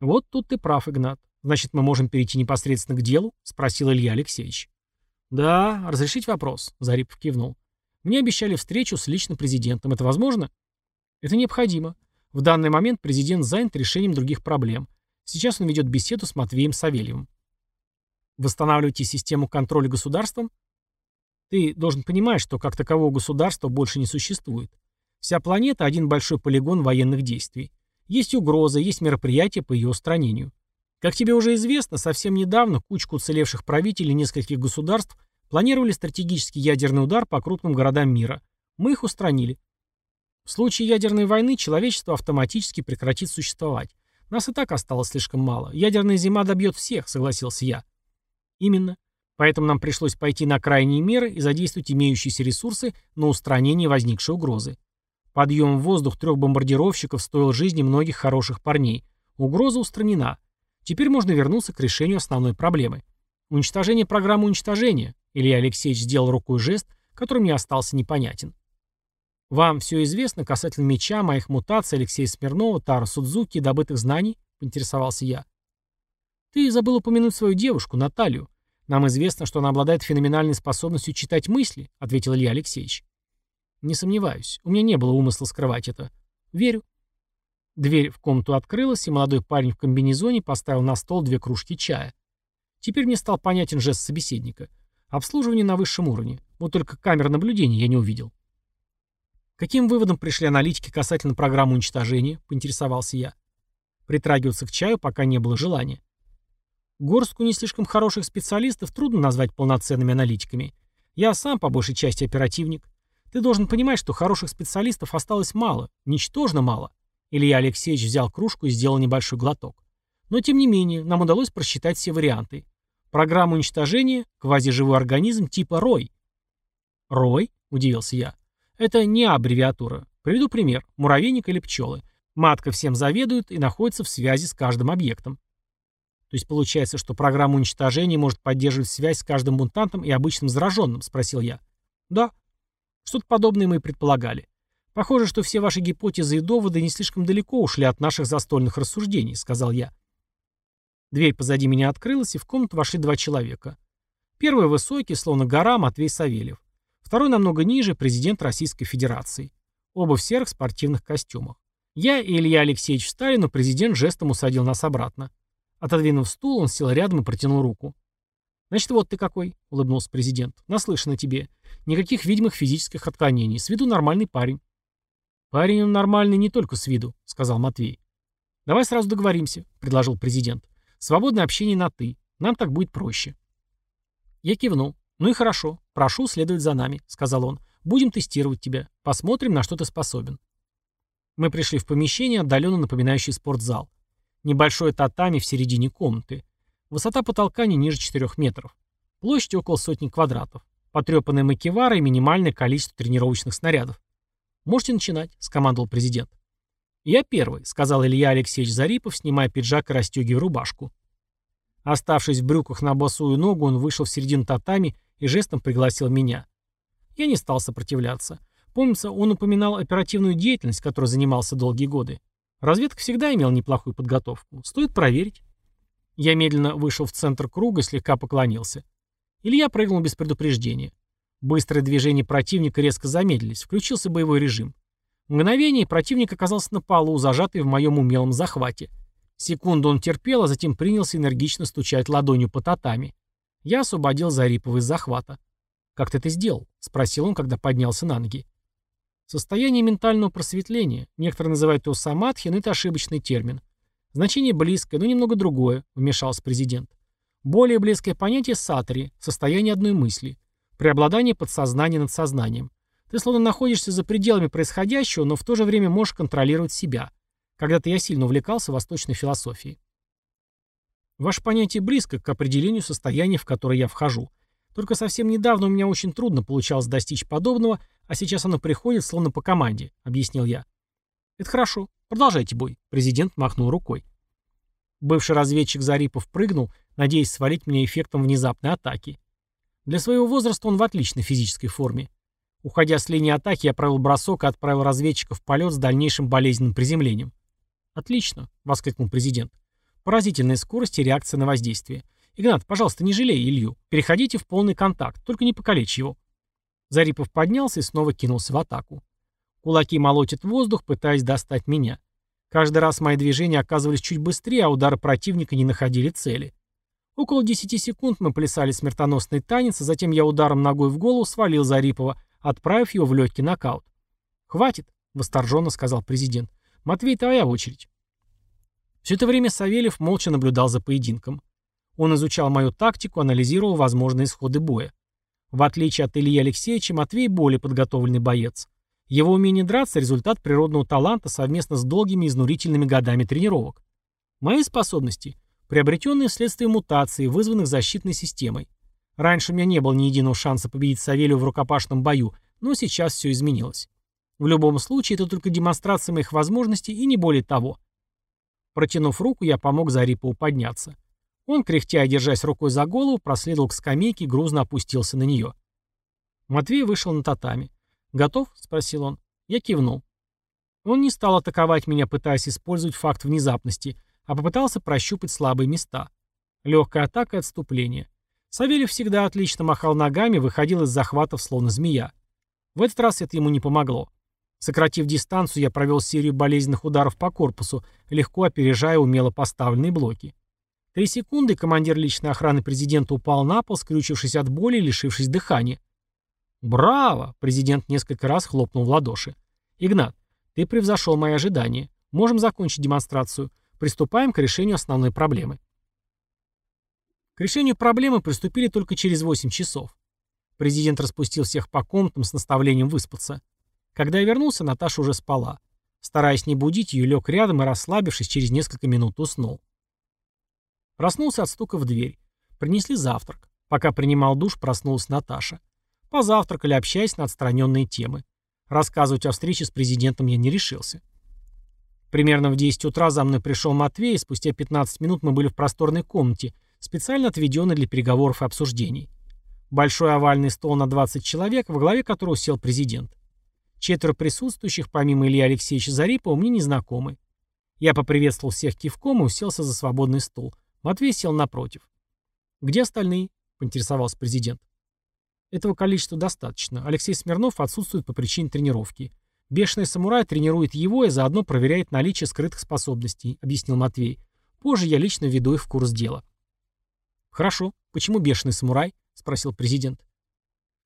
Вот тут ты прав, Игнат. Значит, мы можем перейти непосредственно к делу? Спросил Илья Алексеевич. «Да, разрешить вопрос», — Зарипов кивнул. «Мне обещали встречу с личным президентом. Это возможно?» «Это необходимо. В данный момент президент занят решением других проблем. Сейчас он ведет беседу с Матвеем Савельевым». «Восстанавливаете систему контроля государством?» «Ты должен понимать, что как такового государства больше не существует. Вся планета – один большой полигон военных действий. Есть угроза, есть мероприятия по ее устранению. Как тебе уже известно, совсем недавно кучку уцелевших правителей нескольких государств Планировали стратегический ядерный удар по крупным городам мира. Мы их устранили. В случае ядерной войны человечество автоматически прекратит существовать. Нас и так осталось слишком мало. Ядерная зима добьет всех, согласился я. Именно. Поэтому нам пришлось пойти на крайние меры и задействовать имеющиеся ресурсы на устранение возникшей угрозы. Подъем в воздух трех бомбардировщиков стоил жизни многих хороших парней. Угроза устранена. Теперь можно вернуться к решению основной проблемы. Уничтожение программы уничтожения. Илья Алексеевич сделал рукой жест, который мне остался непонятен. «Вам все известно касательно меча, моих мутаций, Алексея Смирнова, Тара Судзуки и добытых знаний?» — поинтересовался я. «Ты забыл упомянуть свою девушку, Наталью. Нам известно, что она обладает феноменальной способностью читать мысли», — ответил Илья Алексеевич. «Не сомневаюсь. У меня не было умысла скрывать это. Верю». Дверь в комнату открылась, и молодой парень в комбинезоне поставил на стол две кружки чая. Теперь мне стал понятен жест собеседника — Обслуживание на высшем уровне. Вот только камер наблюдения я не увидел. Каким выводом пришли аналитики касательно программы уничтожения, поинтересовался я. Притрагиваться к чаю пока не было желания. Горстку не слишком хороших специалистов трудно назвать полноценными аналитиками. Я сам по большей части оперативник. Ты должен понимать, что хороших специалистов осталось мало, ничтожно мало. Илья Алексеевич взял кружку и сделал небольшой глоток. Но тем не менее, нам удалось просчитать все варианты. Программа уничтожения – квазиживой организм типа РОЙ. РОЙ? – удивился я. Это не аббревиатура. Приведу пример. Муравейник или пчелы. Матка всем заведует и находится в связи с каждым объектом. То есть получается, что программа уничтожения может поддерживать связь с каждым мутантом и обычным зараженным, спросил я. Да. Что-то подобное мы и предполагали. Похоже, что все ваши гипотезы и доводы не слишком далеко ушли от наших застольных рассуждений, сказал я. Дверь позади меня открылась, и в комнату вошли два человека. Первый высокий, словно гора, Матвей Савельев. Второй намного ниже, президент Российской Федерации. Оба в серых спортивных костюмах. Я и Илья Алексеевич встали, но президент жестом усадил нас обратно. Отодвинув стул, он сел рядом и протянул руку. «Значит, вот ты какой», — улыбнулся президент. «Наслышан тебе. Никаких видимых физических отклонений. С виду нормальный парень». «Парень он нормальный не только с виду», — сказал Матвей. «Давай сразу договоримся», — предложил президент. «Свободное общение на «ты». Нам так будет проще». Я кивнул. «Ну и хорошо. Прошу следовать за нами», — сказал он. «Будем тестировать тебя. Посмотрим, на что ты способен». Мы пришли в помещение, отдаленно напоминающее спортзал. Небольшое татами в середине комнаты. Высота потолка не ниже 4 метров. Площадь около сотни квадратов. Потрепанная макевара и минимальное количество тренировочных снарядов. «Можете начинать», — скомандовал президент. «Я первый», — сказал Илья Алексеевич Зарипов, снимая пиджак и расстегивая рубашку. Оставшись в брюках на босую ногу, он вышел в середину татами и жестом пригласил меня. Я не стал сопротивляться. Помнится, он упоминал оперативную деятельность, которой занимался долгие годы. Разведка всегда имела неплохую подготовку. Стоит проверить. Я медленно вышел в центр круга и слегка поклонился. Илья прыгнул без предупреждения. Быстрые движения противника резко замедлились, включился боевой режим. В мгновение противник оказался на полу, зажатый в моем умелом захвате. Секунду он терпел, а затем принялся энергично стучать ладонью по татами. Я освободил Зарипова из захвата. «Как ты это сделал?» — спросил он, когда поднялся на ноги. Состояние ментального просветления. Некоторые называют его самадхи, но это ошибочный термин. Значение близкое, но немного другое, вмешался президент. Более близкое понятие сатари, состояние одной мысли. Преобладание подсознания над сознанием. Ты словно находишься за пределами происходящего, но в то же время можешь контролировать себя. Когда-то я сильно увлекался восточной философией. Ваше понятие близко к определению состояния, в которое я вхожу. Только совсем недавно у меня очень трудно получалось достичь подобного, а сейчас оно приходит словно по команде», — объяснил я. «Это хорошо. Продолжайте бой», — президент махнул рукой. Бывший разведчик Зарипов прыгнул, надеясь свалить меня эффектом внезапной атаки. Для своего возраста он в отличной физической форме. Уходя с линии атаки, я провел бросок и отправил разведчика в полет с дальнейшим болезненным приземлением. «Отлично», — воскликнул президент. «Поразительная скорость и реакция на воздействие. Игнат, пожалуйста, не жалей Илью. Переходите в полный контакт, только не покалечь его». Зарипов поднялся и снова кинулся в атаку. Кулаки молотят воздух, пытаясь достать меня. Каждый раз мои движения оказывались чуть быстрее, а удары противника не находили цели. Около 10 секунд мы плясали смертоносный танец, а затем я ударом ногой в голову свалил Зарипова, отправив его в легкий нокаут. «Хватит», — восторженно сказал президент. «Матвей, твоя очередь». Все это время Савельев молча наблюдал за поединком. Он изучал мою тактику, анализировал возможные исходы боя. В отличие от Ильи Алексеевича, Матвей более подготовленный боец. Его умение драться – результат природного таланта совместно с долгими изнурительными годами тренировок. Мои способности – приобретенные вследствие мутаций, вызванных защитной системой. Раньше у меня не было ни единого шанса победить Савелию в рукопашном бою, но сейчас все изменилось. В любом случае, это только демонстрация моих возможностей и не более того. Протянув руку, я помог Зарипову подняться. Он, кряхтя держась рукой за голову, проследовал к скамейке и грузно опустился на нее. Матвей вышел на татами. «Готов?» — спросил он. Я кивнул. Он не стал атаковать меня, пытаясь использовать факт внезапности, а попытался прощупать слабые места. Легкая атака и отступление. Савельев всегда отлично махал ногами, выходил из захватов словно змея. В этот раз это ему не помогло. Сократив дистанцию, я провел серию болезненных ударов по корпусу, легко опережая умело поставленные блоки. Три секунды командир личной охраны президента упал на пол, скрючившись от боли и лишившись дыхания. «Браво!» — президент несколько раз хлопнул в ладоши. «Игнат, ты превзошел мои ожидания. Можем закончить демонстрацию. Приступаем к решению основной проблемы». К решению проблемы приступили только через 8 часов. Президент распустил всех по комнатам с наставлением выспаться. Когда я вернулся, Наташа уже спала. Стараясь не будить ее, лег рядом и, расслабившись, через несколько минут уснул. Проснулся от стука в дверь. Принесли завтрак. Пока принимал душ, проснулась Наташа. Позавтракали, общаясь на отстраненные темы. Рассказывать о встрече с президентом я не решился. Примерно в 10 утра за мной пришел Матвей, и спустя 15 минут мы были в просторной комнате, специально отведенной для переговоров и обсуждений. Большой овальный стол на 20 человек, во главе которого сел президент. Четверо присутствующих, помимо Ильи Алексеевича Зарипова, мне незнакомы. Я поприветствовал всех кивком и уселся за свободный стол. Матвей сел напротив. «Где остальные?» — поинтересовался президент. «Этого количества достаточно. Алексей Смирнов отсутствует по причине тренировки. Бешеный самурай тренирует его и заодно проверяет наличие скрытых способностей», — объяснил Матвей. «Позже я лично веду их в курс дела». «Хорошо», — Почему бешеный самурай?» — спросил президент.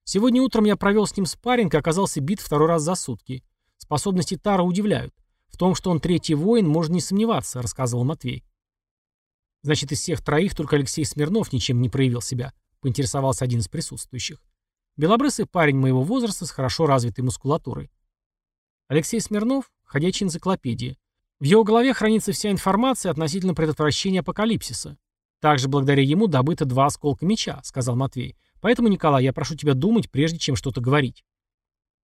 «Сегодня утром я провел с ним спарринг и оказался бит второй раз за сутки. Способности Тара удивляют. В том, что он третий воин, можно не сомневаться», — рассказывал Матвей. «Значит, из всех троих только Алексей Смирнов ничем не проявил себя», — поинтересовался один из присутствующих. «Белобрысый парень моего возраста с хорошо развитой мускулатурой». Алексей Смирнов — ходячая энциклопедия. В его голове хранится вся информация относительно предотвращения апокалипсиса. Также благодаря ему добыто два осколка меча, сказал Матвей. Поэтому, Николай, я прошу тебя думать, прежде чем что-то говорить.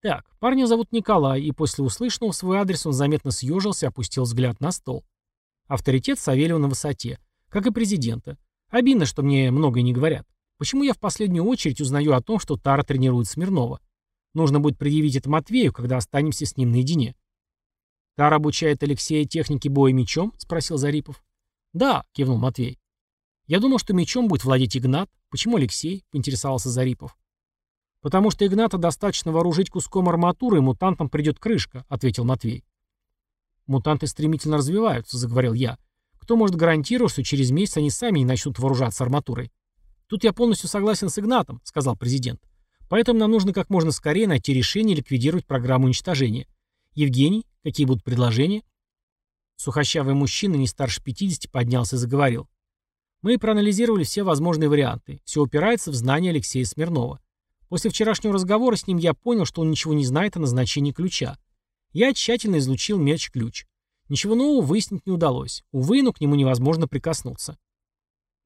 Так, парня зовут Николай, и после услышанного в свой адрес он заметно съежился и опустил взгляд на стол. Авторитет Савельева на высоте, как и президента. Обидно, что мне многое не говорят. Почему я в последнюю очередь узнаю о том, что Тара тренирует Смирнова? Нужно будет предъявить это Матвею, когда останемся с ним наедине. «Тар обучает Алексея технике боя мечом?» — спросил Зарипов. «Да», — кивнул Матвей. «Я думал, что мечом будет владеть Игнат. Почему Алексей?» — поинтересовался Зарипов. «Потому что Игната достаточно вооружить куском арматуры, и мутантам придет крышка», — ответил Матвей. «Мутанты стремительно развиваются», — заговорил я. «Кто может гарантировать, что через месяц они сами не начнут вооружаться арматурой?» «Тут я полностью согласен с Игнатом», — сказал президент. «Поэтому нам нужно как можно скорее найти решение ликвидировать программу уничтожения. Евгений, какие будут предложения?» Сухощавый мужчина, не старше 50, поднялся и заговорил. Мы проанализировали все возможные варианты. Все упирается в знания Алексея Смирнова. После вчерашнего разговора с ним я понял, что он ничего не знает о назначении ключа. Я тщательно изучил меч-ключ. Ничего нового выяснить не удалось. Увы, но к нему невозможно прикоснуться.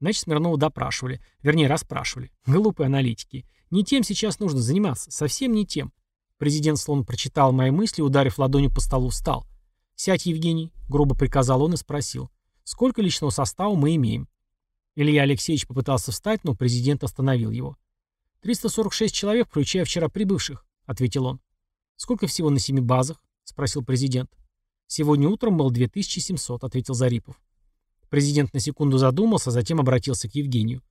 Значит, Смирнова допрашивали. Вернее, расспрашивали. Глупые аналитики. Не тем сейчас нужно заниматься. Совсем не тем. Президент словно прочитал мои мысли, ударив ладонью по столу, встал. «Сядь, Евгений», — грубо приказал он и спросил. «Сколько личного состава мы имеем?» Илья Алексеевич попытался встать, но президент остановил его. «346 человек, включая вчера прибывших», — ответил он. «Сколько всего на семи базах?» — спросил президент. «Сегодня утром был 2700», — ответил Зарипов. Президент на секунду задумался, затем обратился к Евгению.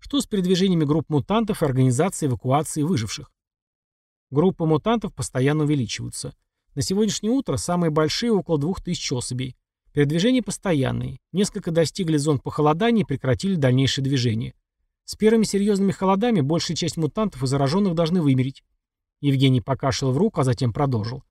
«Что с передвижениями групп мутантов и организацией эвакуации выживших?» Группы мутантов постоянно увеличиваются. На сегодняшнее утро самые большие около 2000 особей. Передвижения постоянные. Несколько достигли зон похолодания и прекратили дальнейшее движение. С первыми серьезными холодами большая часть мутантов и зараженных должны вымереть. Евгений покашлял в руку, а затем продолжил.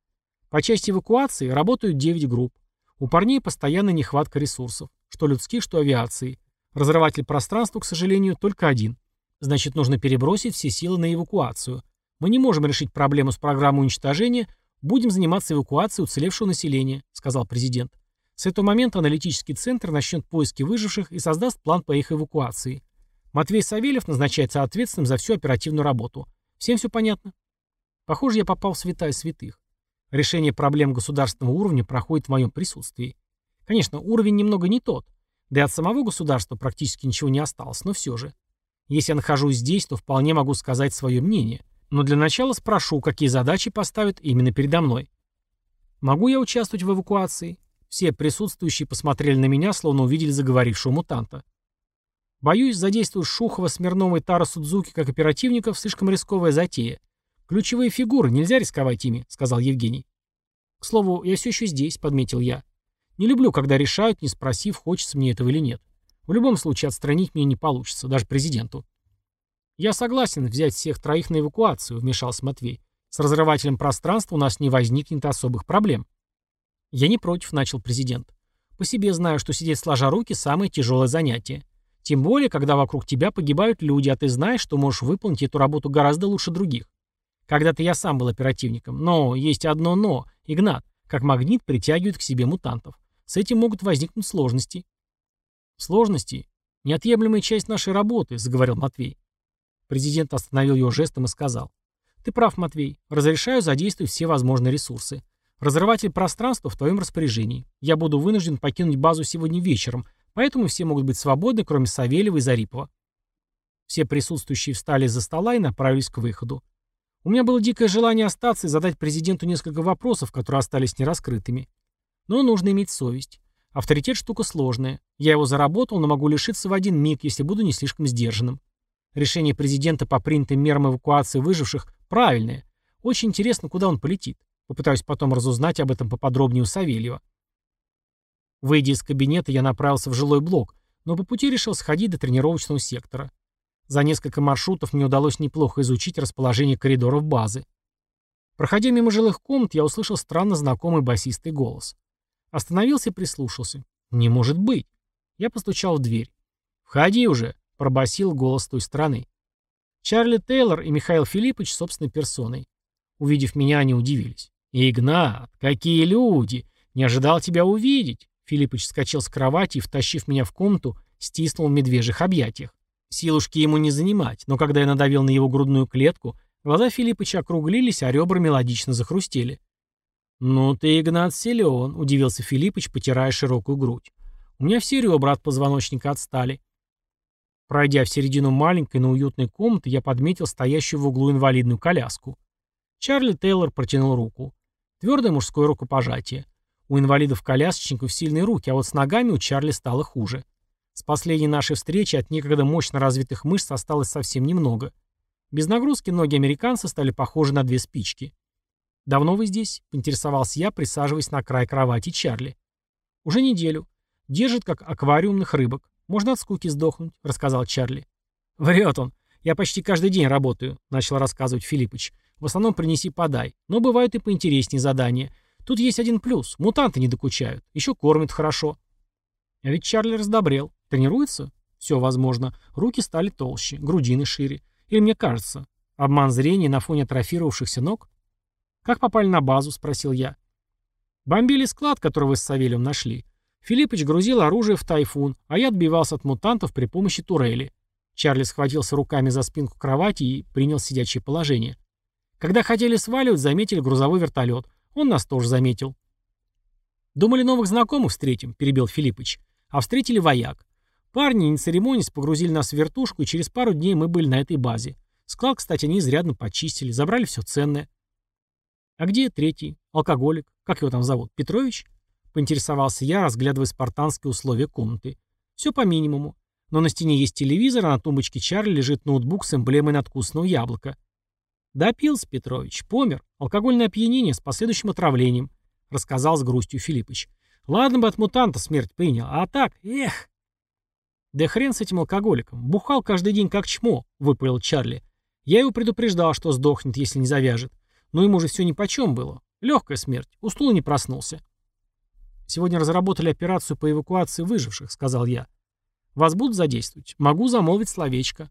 По части эвакуации работают 9 групп. У парней постоянно нехватка ресурсов. Что людских, что авиации. Разрыватель пространства, к сожалению, только один. Значит, нужно перебросить все силы на эвакуацию. Мы не можем решить проблему с программой уничтожения, будем заниматься эвакуацией уцелевшего населения, сказал президент. С этого момента аналитический центр начнет поиски выживших и создаст план по их эвакуации. Матвей Савельев назначается ответственным за всю оперативную работу. Всем все понятно? Похоже, я попал в святая святых. Решение проблем государственного уровня проходит в моем присутствии. Конечно, уровень немного не тот. Да и от самого государства практически ничего не осталось, но все же. Если я нахожусь здесь, то вполне могу сказать свое мнение. Но для начала спрошу, какие задачи поставят именно передо мной. Могу я участвовать в эвакуации? Все присутствующие посмотрели на меня, словно увидели заговорившего мутанта. Боюсь, задействовать Шухова, Смирнова и Тара Судзуки как оперативников слишком рисковая затея. Ключевые фигуры, нельзя рисковать ими, сказал Евгений. К слову, я все еще здесь, подметил я. Не люблю, когда решают, не спросив, хочется мне этого или нет. В любом случае, отстранить меня не получится, даже президенту. Я согласен взять всех троих на эвакуацию, вмешался Матвей. С разрывателем пространства у нас не возникнет особых проблем. «Я не против», — начал президент. «По себе знаю, что сидеть сложа руки — самое тяжелое занятие. Тем более, когда вокруг тебя погибают люди, а ты знаешь, что можешь выполнить эту работу гораздо лучше других. Когда-то я сам был оперативником, но есть одно «но». Игнат, как магнит, притягивает к себе мутантов. С этим могут возникнуть сложности». «Сложности? Неотъемлемая часть нашей работы», — заговорил Матвей. Президент остановил его жестом и сказал. «Ты прав, Матвей. Разрешаю задействовать все возможные ресурсы. Разрыватель пространства в твоем распоряжении. Я буду вынужден покинуть базу сегодня вечером, поэтому все могут быть свободны, кроме Савельева и Зарипова. Все присутствующие встали из-за стола и направились к выходу. У меня было дикое желание остаться и задать президенту несколько вопросов, которые остались нераскрытыми. Но нужно иметь совесть. Авторитет штука сложная. Я его заработал, но могу лишиться в один миг, если буду не слишком сдержанным. Решение президента по принятым мерам эвакуации выживших правильное. Очень интересно, куда он полетит. Попытаюсь потом разузнать об этом поподробнее у Савельева. Выйдя из кабинета, я направился в жилой блок, но по пути решил сходить до тренировочного сектора. За несколько маршрутов мне удалось неплохо изучить расположение коридоров базы. Проходя мимо жилых комнат, я услышал странно знакомый басистый голос. Остановился и прислушался. «Не может быть!» Я постучал в дверь. «Входи уже!» — пробасил голос той стороны. Чарли Тейлор и Михаил Филиппович собственной персоной. Увидев меня, они удивились. «Игнат, какие люди! Не ожидал тебя увидеть!» Филиппович вскочил с кровати и, втащив меня в комнату, стиснул в медвежьих объятиях. Силушки ему не занимать, но когда я надавил на его грудную клетку, глаза Филиппыча округлились, а ребра мелодично захрустели. «Ну ты, Игнат, силен», — удивился Филиппыч, потирая широкую грудь. «У меня все ребра от позвоночника отстали». Пройдя в середину маленькой, но уютной комнаты, я подметил стоящую в углу инвалидную коляску. Чарли Тейлор протянул руку. Твердое мужское рукопожатие. У инвалидов-колясочников сильные руки, а вот с ногами у Чарли стало хуже. С последней нашей встречи от некогда мощно развитых мышц осталось совсем немного. Без нагрузки ноги американца стали похожи на две спички. «Давно вы здесь?» — поинтересовался я, присаживаясь на край кровати Чарли. «Уже неделю. Держит, как аквариумных рыбок. Можно от скуки сдохнуть», — рассказал Чарли. «Врет он. Я почти каждый день работаю», — начал рассказывать Филиппыч. «В основном принеси-подай. Но бывают и поинтереснее задания. Тут есть один плюс. Мутанты не докучают. Еще кормят хорошо». А ведь Чарли раздобрел. Тренируется? Все возможно. Руки стали толще, грудины шире. Или мне кажется, обман зрения на фоне атрофировавшихся ног? «Как попали на базу?» — спросил я. «Бомбили склад, который вы с Савелием нашли. Филиппыч грузил оружие в тайфун, а я отбивался от мутантов при помощи турели. Чарли схватился руками за спинку кровати и принял сидячее положение. Когда хотели сваливать, заметили грузовой вертолет. Он нас тоже заметил. «Думали, новых знакомых встретим», — перебил Филиппыч. «А встретили вояк. Парни, не церемонясь, погрузили нас в вертушку, и через пару дней мы были на этой базе. Склад, кстати, они изрядно почистили, забрали все ценное». «А где третий? Алкоголик? Как его там зовут? Петрович?» Поинтересовался я, разглядывая спартанские условия комнаты. Все по минимуму. Но на стене есть телевизор, а на тумбочке Чарли лежит ноутбук с эмблемой надкусного яблока. «Допился Петрович, помер. Алкогольное опьянение с последующим отравлением», — рассказал с грустью Филиппыч. «Ладно бы от мутанта смерть принял, а так, эх!» «Да хрен с этим алкоголиком. Бухал каждый день как чмо», — выпалил Чарли. «Я его предупреждал, что сдохнет, если не завяжет. Но ему же все нипочем было. Легкая смерть. Уснул и не проснулся. «Сегодня разработали операцию по эвакуации выживших», — сказал я. «Вас будут задействовать? Могу замолвить словечко».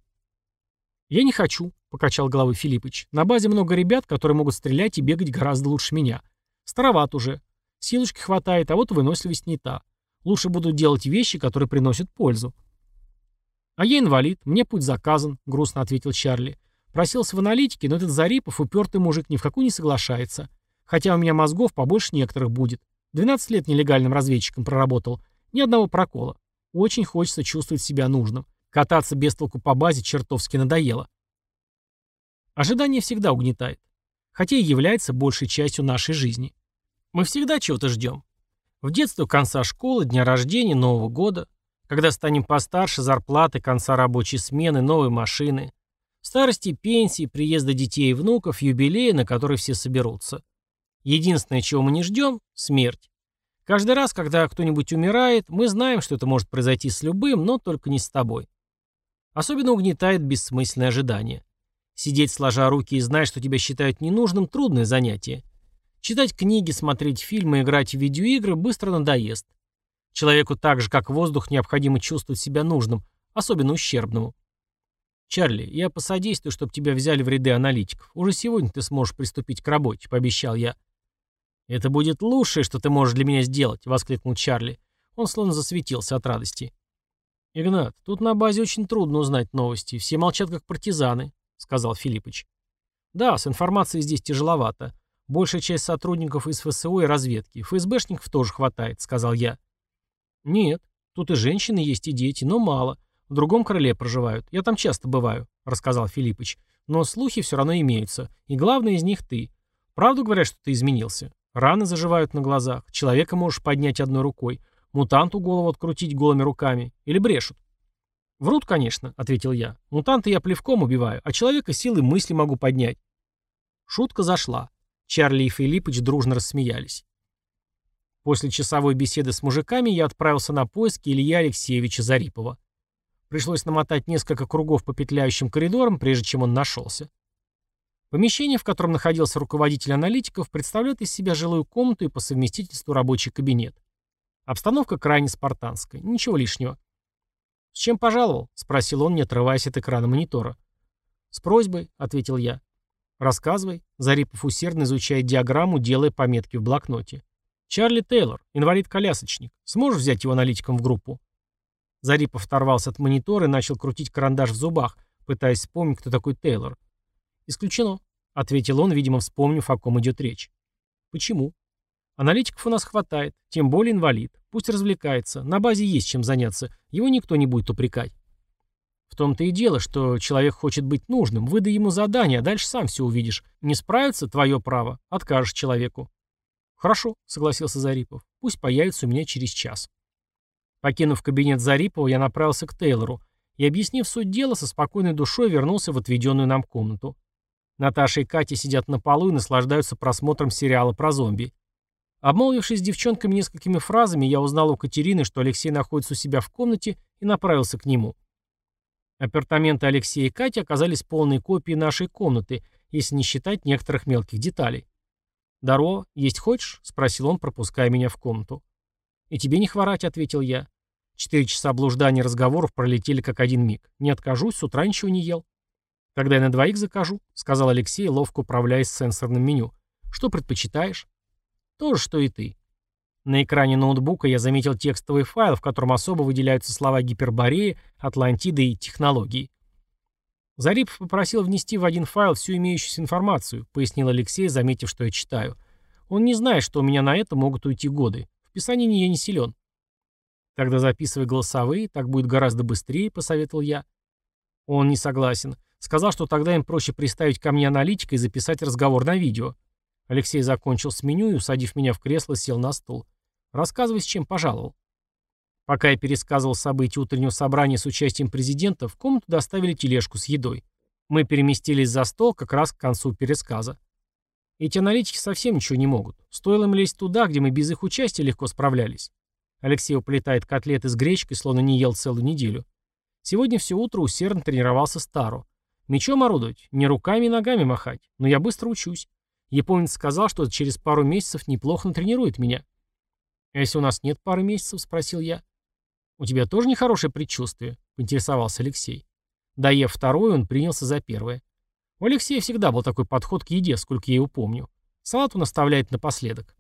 «Я не хочу», — покачал головой Филиппыч. «На базе много ребят, которые могут стрелять и бегать гораздо лучше меня. Староват уже. Силочки хватает, а вот выносливость не та. Лучше буду делать вещи, которые приносят пользу». «А я инвалид, мне путь заказан», — грустно ответил Чарли. «Просился в аналитике, но этот Зарипов, упертый мужик, ни в какую не соглашается. Хотя у меня мозгов побольше некоторых будет. 12 лет нелегальным разведчиком проработал. Ни одного прокола. Очень хочется чувствовать себя нужным. Кататься без толку по базе чертовски надоело. Ожидание всегда угнетает. Хотя и является большей частью нашей жизни. Мы всегда чего-то ждем. В детстве конца школы, дня рождения, Нового года. Когда станем постарше, зарплаты, конца рабочей смены, новые машины. Старости пенсии, приезда детей и внуков, юбилеи, на которые все соберутся. Единственное, чего мы не ждем – смерть. Каждый раз, когда кто-нибудь умирает, мы знаем, что это может произойти с любым, но только не с тобой. Особенно угнетает бессмысленное ожидание. Сидеть сложа руки и знать, что тебя считают ненужным – трудное занятие. Читать книги, смотреть фильмы, играть в видеоигры быстро надоест. Человеку так же, как воздух, необходимо чувствовать себя нужным, особенно ущербному. «Чарли, я посодействую, чтобы тебя взяли в ряды аналитиков. Уже сегодня ты сможешь приступить к работе», — пообещал я. «Это будет лучшее, что ты можешь для меня сделать», — воскликнул Чарли. Он словно засветился от радости. «Игнат, тут на базе очень трудно узнать новости. Все молчат, как партизаны», — сказал Филиппыч. «Да, с информацией здесь тяжеловато. Большая часть сотрудников из ФСО и разведки. ФСБшников тоже хватает», — сказал я. «Нет, тут и женщины есть, и дети, но мало. В другом крыле проживают. Я там часто бываю», — рассказал Филиппыч. «Но слухи все равно имеются. И главное из них ты. Правду говорят, что ты изменился? Раны заживают на глазах. Человека можешь поднять одной рукой. Мутанту голову открутить голыми руками. Или брешут. «Врут, конечно», — ответил я. «Мутанта я плевком убиваю, а человека силой мысли могу поднять». Шутка зашла. Чарли и Филиппыч дружно рассмеялись. После часовой беседы с мужиками я отправился на поиски Илья Алексеевича Зарипова. Пришлось намотать несколько кругов по петляющим коридорам, прежде чем он нашелся. Помещение, в котором находился руководитель аналитиков, представляет из себя жилую комнату и по совместительству рабочий кабинет. Обстановка крайне спартанская, ничего лишнего. «С чем пожаловал?» — спросил он, не отрываясь от экрана монитора. «С просьбой», — ответил я. «Рассказывай». Зарипов усердно изучает диаграмму, делая пометки в блокноте. «Чарли Тейлор, инвалид-колясочник. Сможешь взять его аналитиком в группу?» Зарипов оторвался от монитора и начал крутить карандаш в зубах, пытаясь вспомнить, кто такой Тейлор. «Исключено», — ответил он, видимо, вспомнив, о ком идет речь. «Почему?» «Аналитиков у нас хватает, тем более инвалид. Пусть развлекается, на базе есть чем заняться, его никто не будет упрекать». «В том-то и дело, что человек хочет быть нужным, выдай ему задание, а дальше сам все увидишь. Не справится — твое право, откажешь человеку». «Хорошо», — согласился Зарипов, — «пусть появится у меня через час». Покинув кабинет Зарипова, я направился к Тейлору и, объяснив суть дела, со спокойной душой вернулся в отведенную нам комнату. Наташа и Катя сидят на полу и наслаждаются просмотром сериала про зомби. Обмолвившись с девчонками несколькими фразами, я узнал у Катерины, что Алексей находится у себя в комнате, и направился к нему. Апартаменты Алексея и Кати оказались полной копией нашей комнаты, если не считать некоторых мелких деталей. «Здорово, есть хочешь?» — спросил он, пропуская меня в комнату. «И тебе не хворать», — ответил я. Четыре часа блуждания разговоров пролетели как один миг. Не откажусь, с утра ничего не ел. «Тогда я на двоих закажу», — сказал Алексей, ловко управляясь сенсорным меню. «Что предпочитаешь?» «То же, что и ты». На экране ноутбука я заметил текстовый файл, в котором особо выделяются слова гипербореи, Атлантиды и технологии. Зарипов попросил внести в один файл всю имеющуюся информацию, пояснил Алексей, заметив, что я читаю. Он не знает, что у меня на это могут уйти годы. В писании я не силен. Тогда записывай голосовые, так будет гораздо быстрее, посоветовал я. Он не согласен. Сказал, что тогда им проще приставить ко мне аналитика и записать разговор на видео. Алексей закончил с меню и, усадив меня в кресло, сел на стул. Рассказывай, с чем пожаловал. Пока я пересказывал события утреннего собрания с участием президента, в комнату доставили тележку с едой. Мы переместились за стол как раз к концу пересказа. Эти аналитики совсем ничего не могут. Стоило им лезть туда, где мы без их участия легко справлялись. Алексей уплетает котлеты с гречкой, словно не ел целую неделю. Сегодня все утро усердно тренировался Стару. Мечом орудовать, не руками и ногами махать. Но я быстро учусь. Японец сказал, что через пару месяцев неплохо натренирует меня. «А если у нас нет пары месяцев?» — спросил я. «У тебя тоже нехорошее предчувствие?» — поинтересовался Алексей. Доев второе, он принялся за первое. У Алексея всегда был такой подход к еде, сколько я его помню. Салат он оставляет напоследок.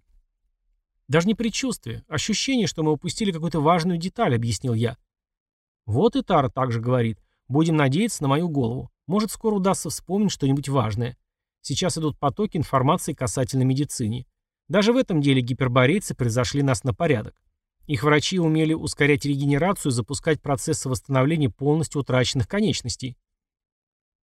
«Даже не предчувствие, ощущение, что мы упустили какую-то важную деталь», — объяснил я. Вот и Тара также говорит. «Будем надеяться на мою голову. Может, скоро удастся вспомнить что-нибудь важное. Сейчас идут потоки информации касательно медицины. Даже в этом деле гиперборейцы превзошли нас на порядок. Их врачи умели ускорять регенерацию и запускать процессы восстановления полностью утраченных конечностей.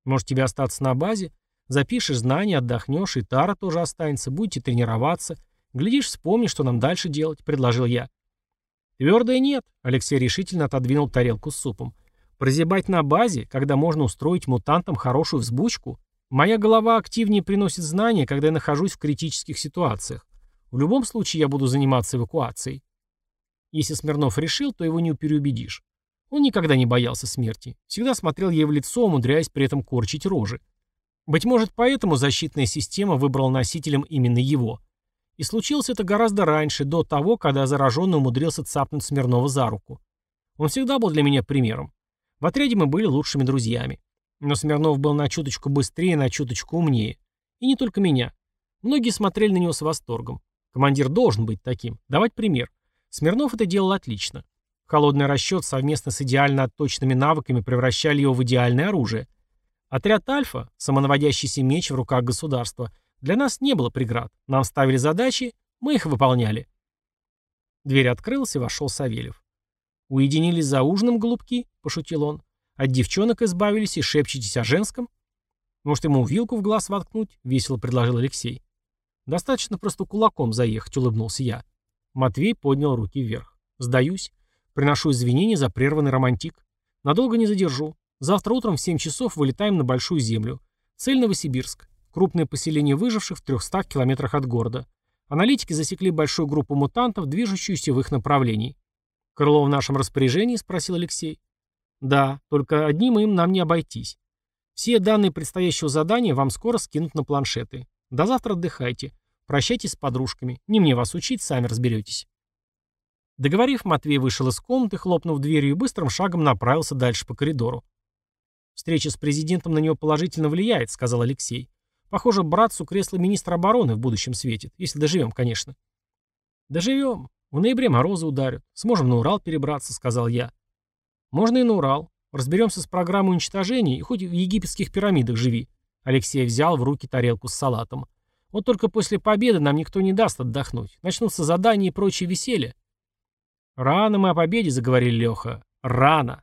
Может тебе остаться на базе? Запишешь знания, отдохнешь, и Тара тоже останется, будете тренироваться. Глядишь, вспомни, что нам дальше делать, предложил я. Твердое нет, Алексей решительно отодвинул тарелку с супом. Прозябать на базе, когда можно устроить мутантам хорошую взбучку? Моя голова активнее приносит знания, когда я нахожусь в критических ситуациях. В любом случае я буду заниматься эвакуацией. Если Смирнов решил, то его не переубедишь. Он никогда не боялся смерти. Всегда смотрел ей в лицо, умудряясь при этом корчить рожи. Быть может, поэтому защитная система выбрала носителем именно его. И случилось это гораздо раньше, до того, когда зараженный умудрился цапнуть Смирнова за руку. Он всегда был для меня примером. В отряде мы были лучшими друзьями. Но Смирнов был на чуточку быстрее, на чуточку умнее. И не только меня. Многие смотрели на него с восторгом. Командир должен быть таким. Давать пример. Смирнов это делал отлично. Холодный расчет совместно с идеально отточенными навыками превращали его в идеальное оружие. Отряд «Альфа», самонаводящийся меч в руках государства, для нас не было преград. Нам ставили задачи, мы их выполняли. Дверь открылась, и вошел Савельев. «Уединились за ужином, голубки?» – пошутил он. «От девчонок избавились и шепчетесь о женском?» «Может, ему вилку в глаз воткнуть?» – весело предложил Алексей. «Достаточно просто кулаком заехать», – улыбнулся я. Матвей поднял руки вверх. «Сдаюсь. Приношу извинения за прерванный романтик. Надолго не задержу. Завтра утром в 7 часов вылетаем на Большую Землю. Цель Новосибирск. Крупное поселение выживших в 300 километрах от города. Аналитики засекли большую группу мутантов, движущуюся в их направлении. «Крыло в нашем распоряжении?» – спросил Алексей. Да, только одним им нам не обойтись. Все данные предстоящего задания вам скоро скинут на планшеты. До завтра отдыхайте. Прощайтесь с подружками. Не мне вас учить, сами разберетесь. Договорив, Матвей вышел из комнаты, хлопнув дверью и быстрым шагом направился дальше по коридору. «Встреча с президентом на него положительно влияет», — сказал Алексей. «Похоже, братцу кресло министра обороны в будущем светит, если доживем, конечно». «Доживем. В ноябре морозы ударят. Сможем на Урал перебраться», — сказал я. «Можно и на Урал. Разберемся с программой уничтожения и хоть в египетских пирамидах живи». Алексей взял в руки тарелку с салатом. «Вот только после победы нам никто не даст отдохнуть. Начнутся задания и прочие веселья». «Рано мы о победе», — заговорил Леха. «Рано».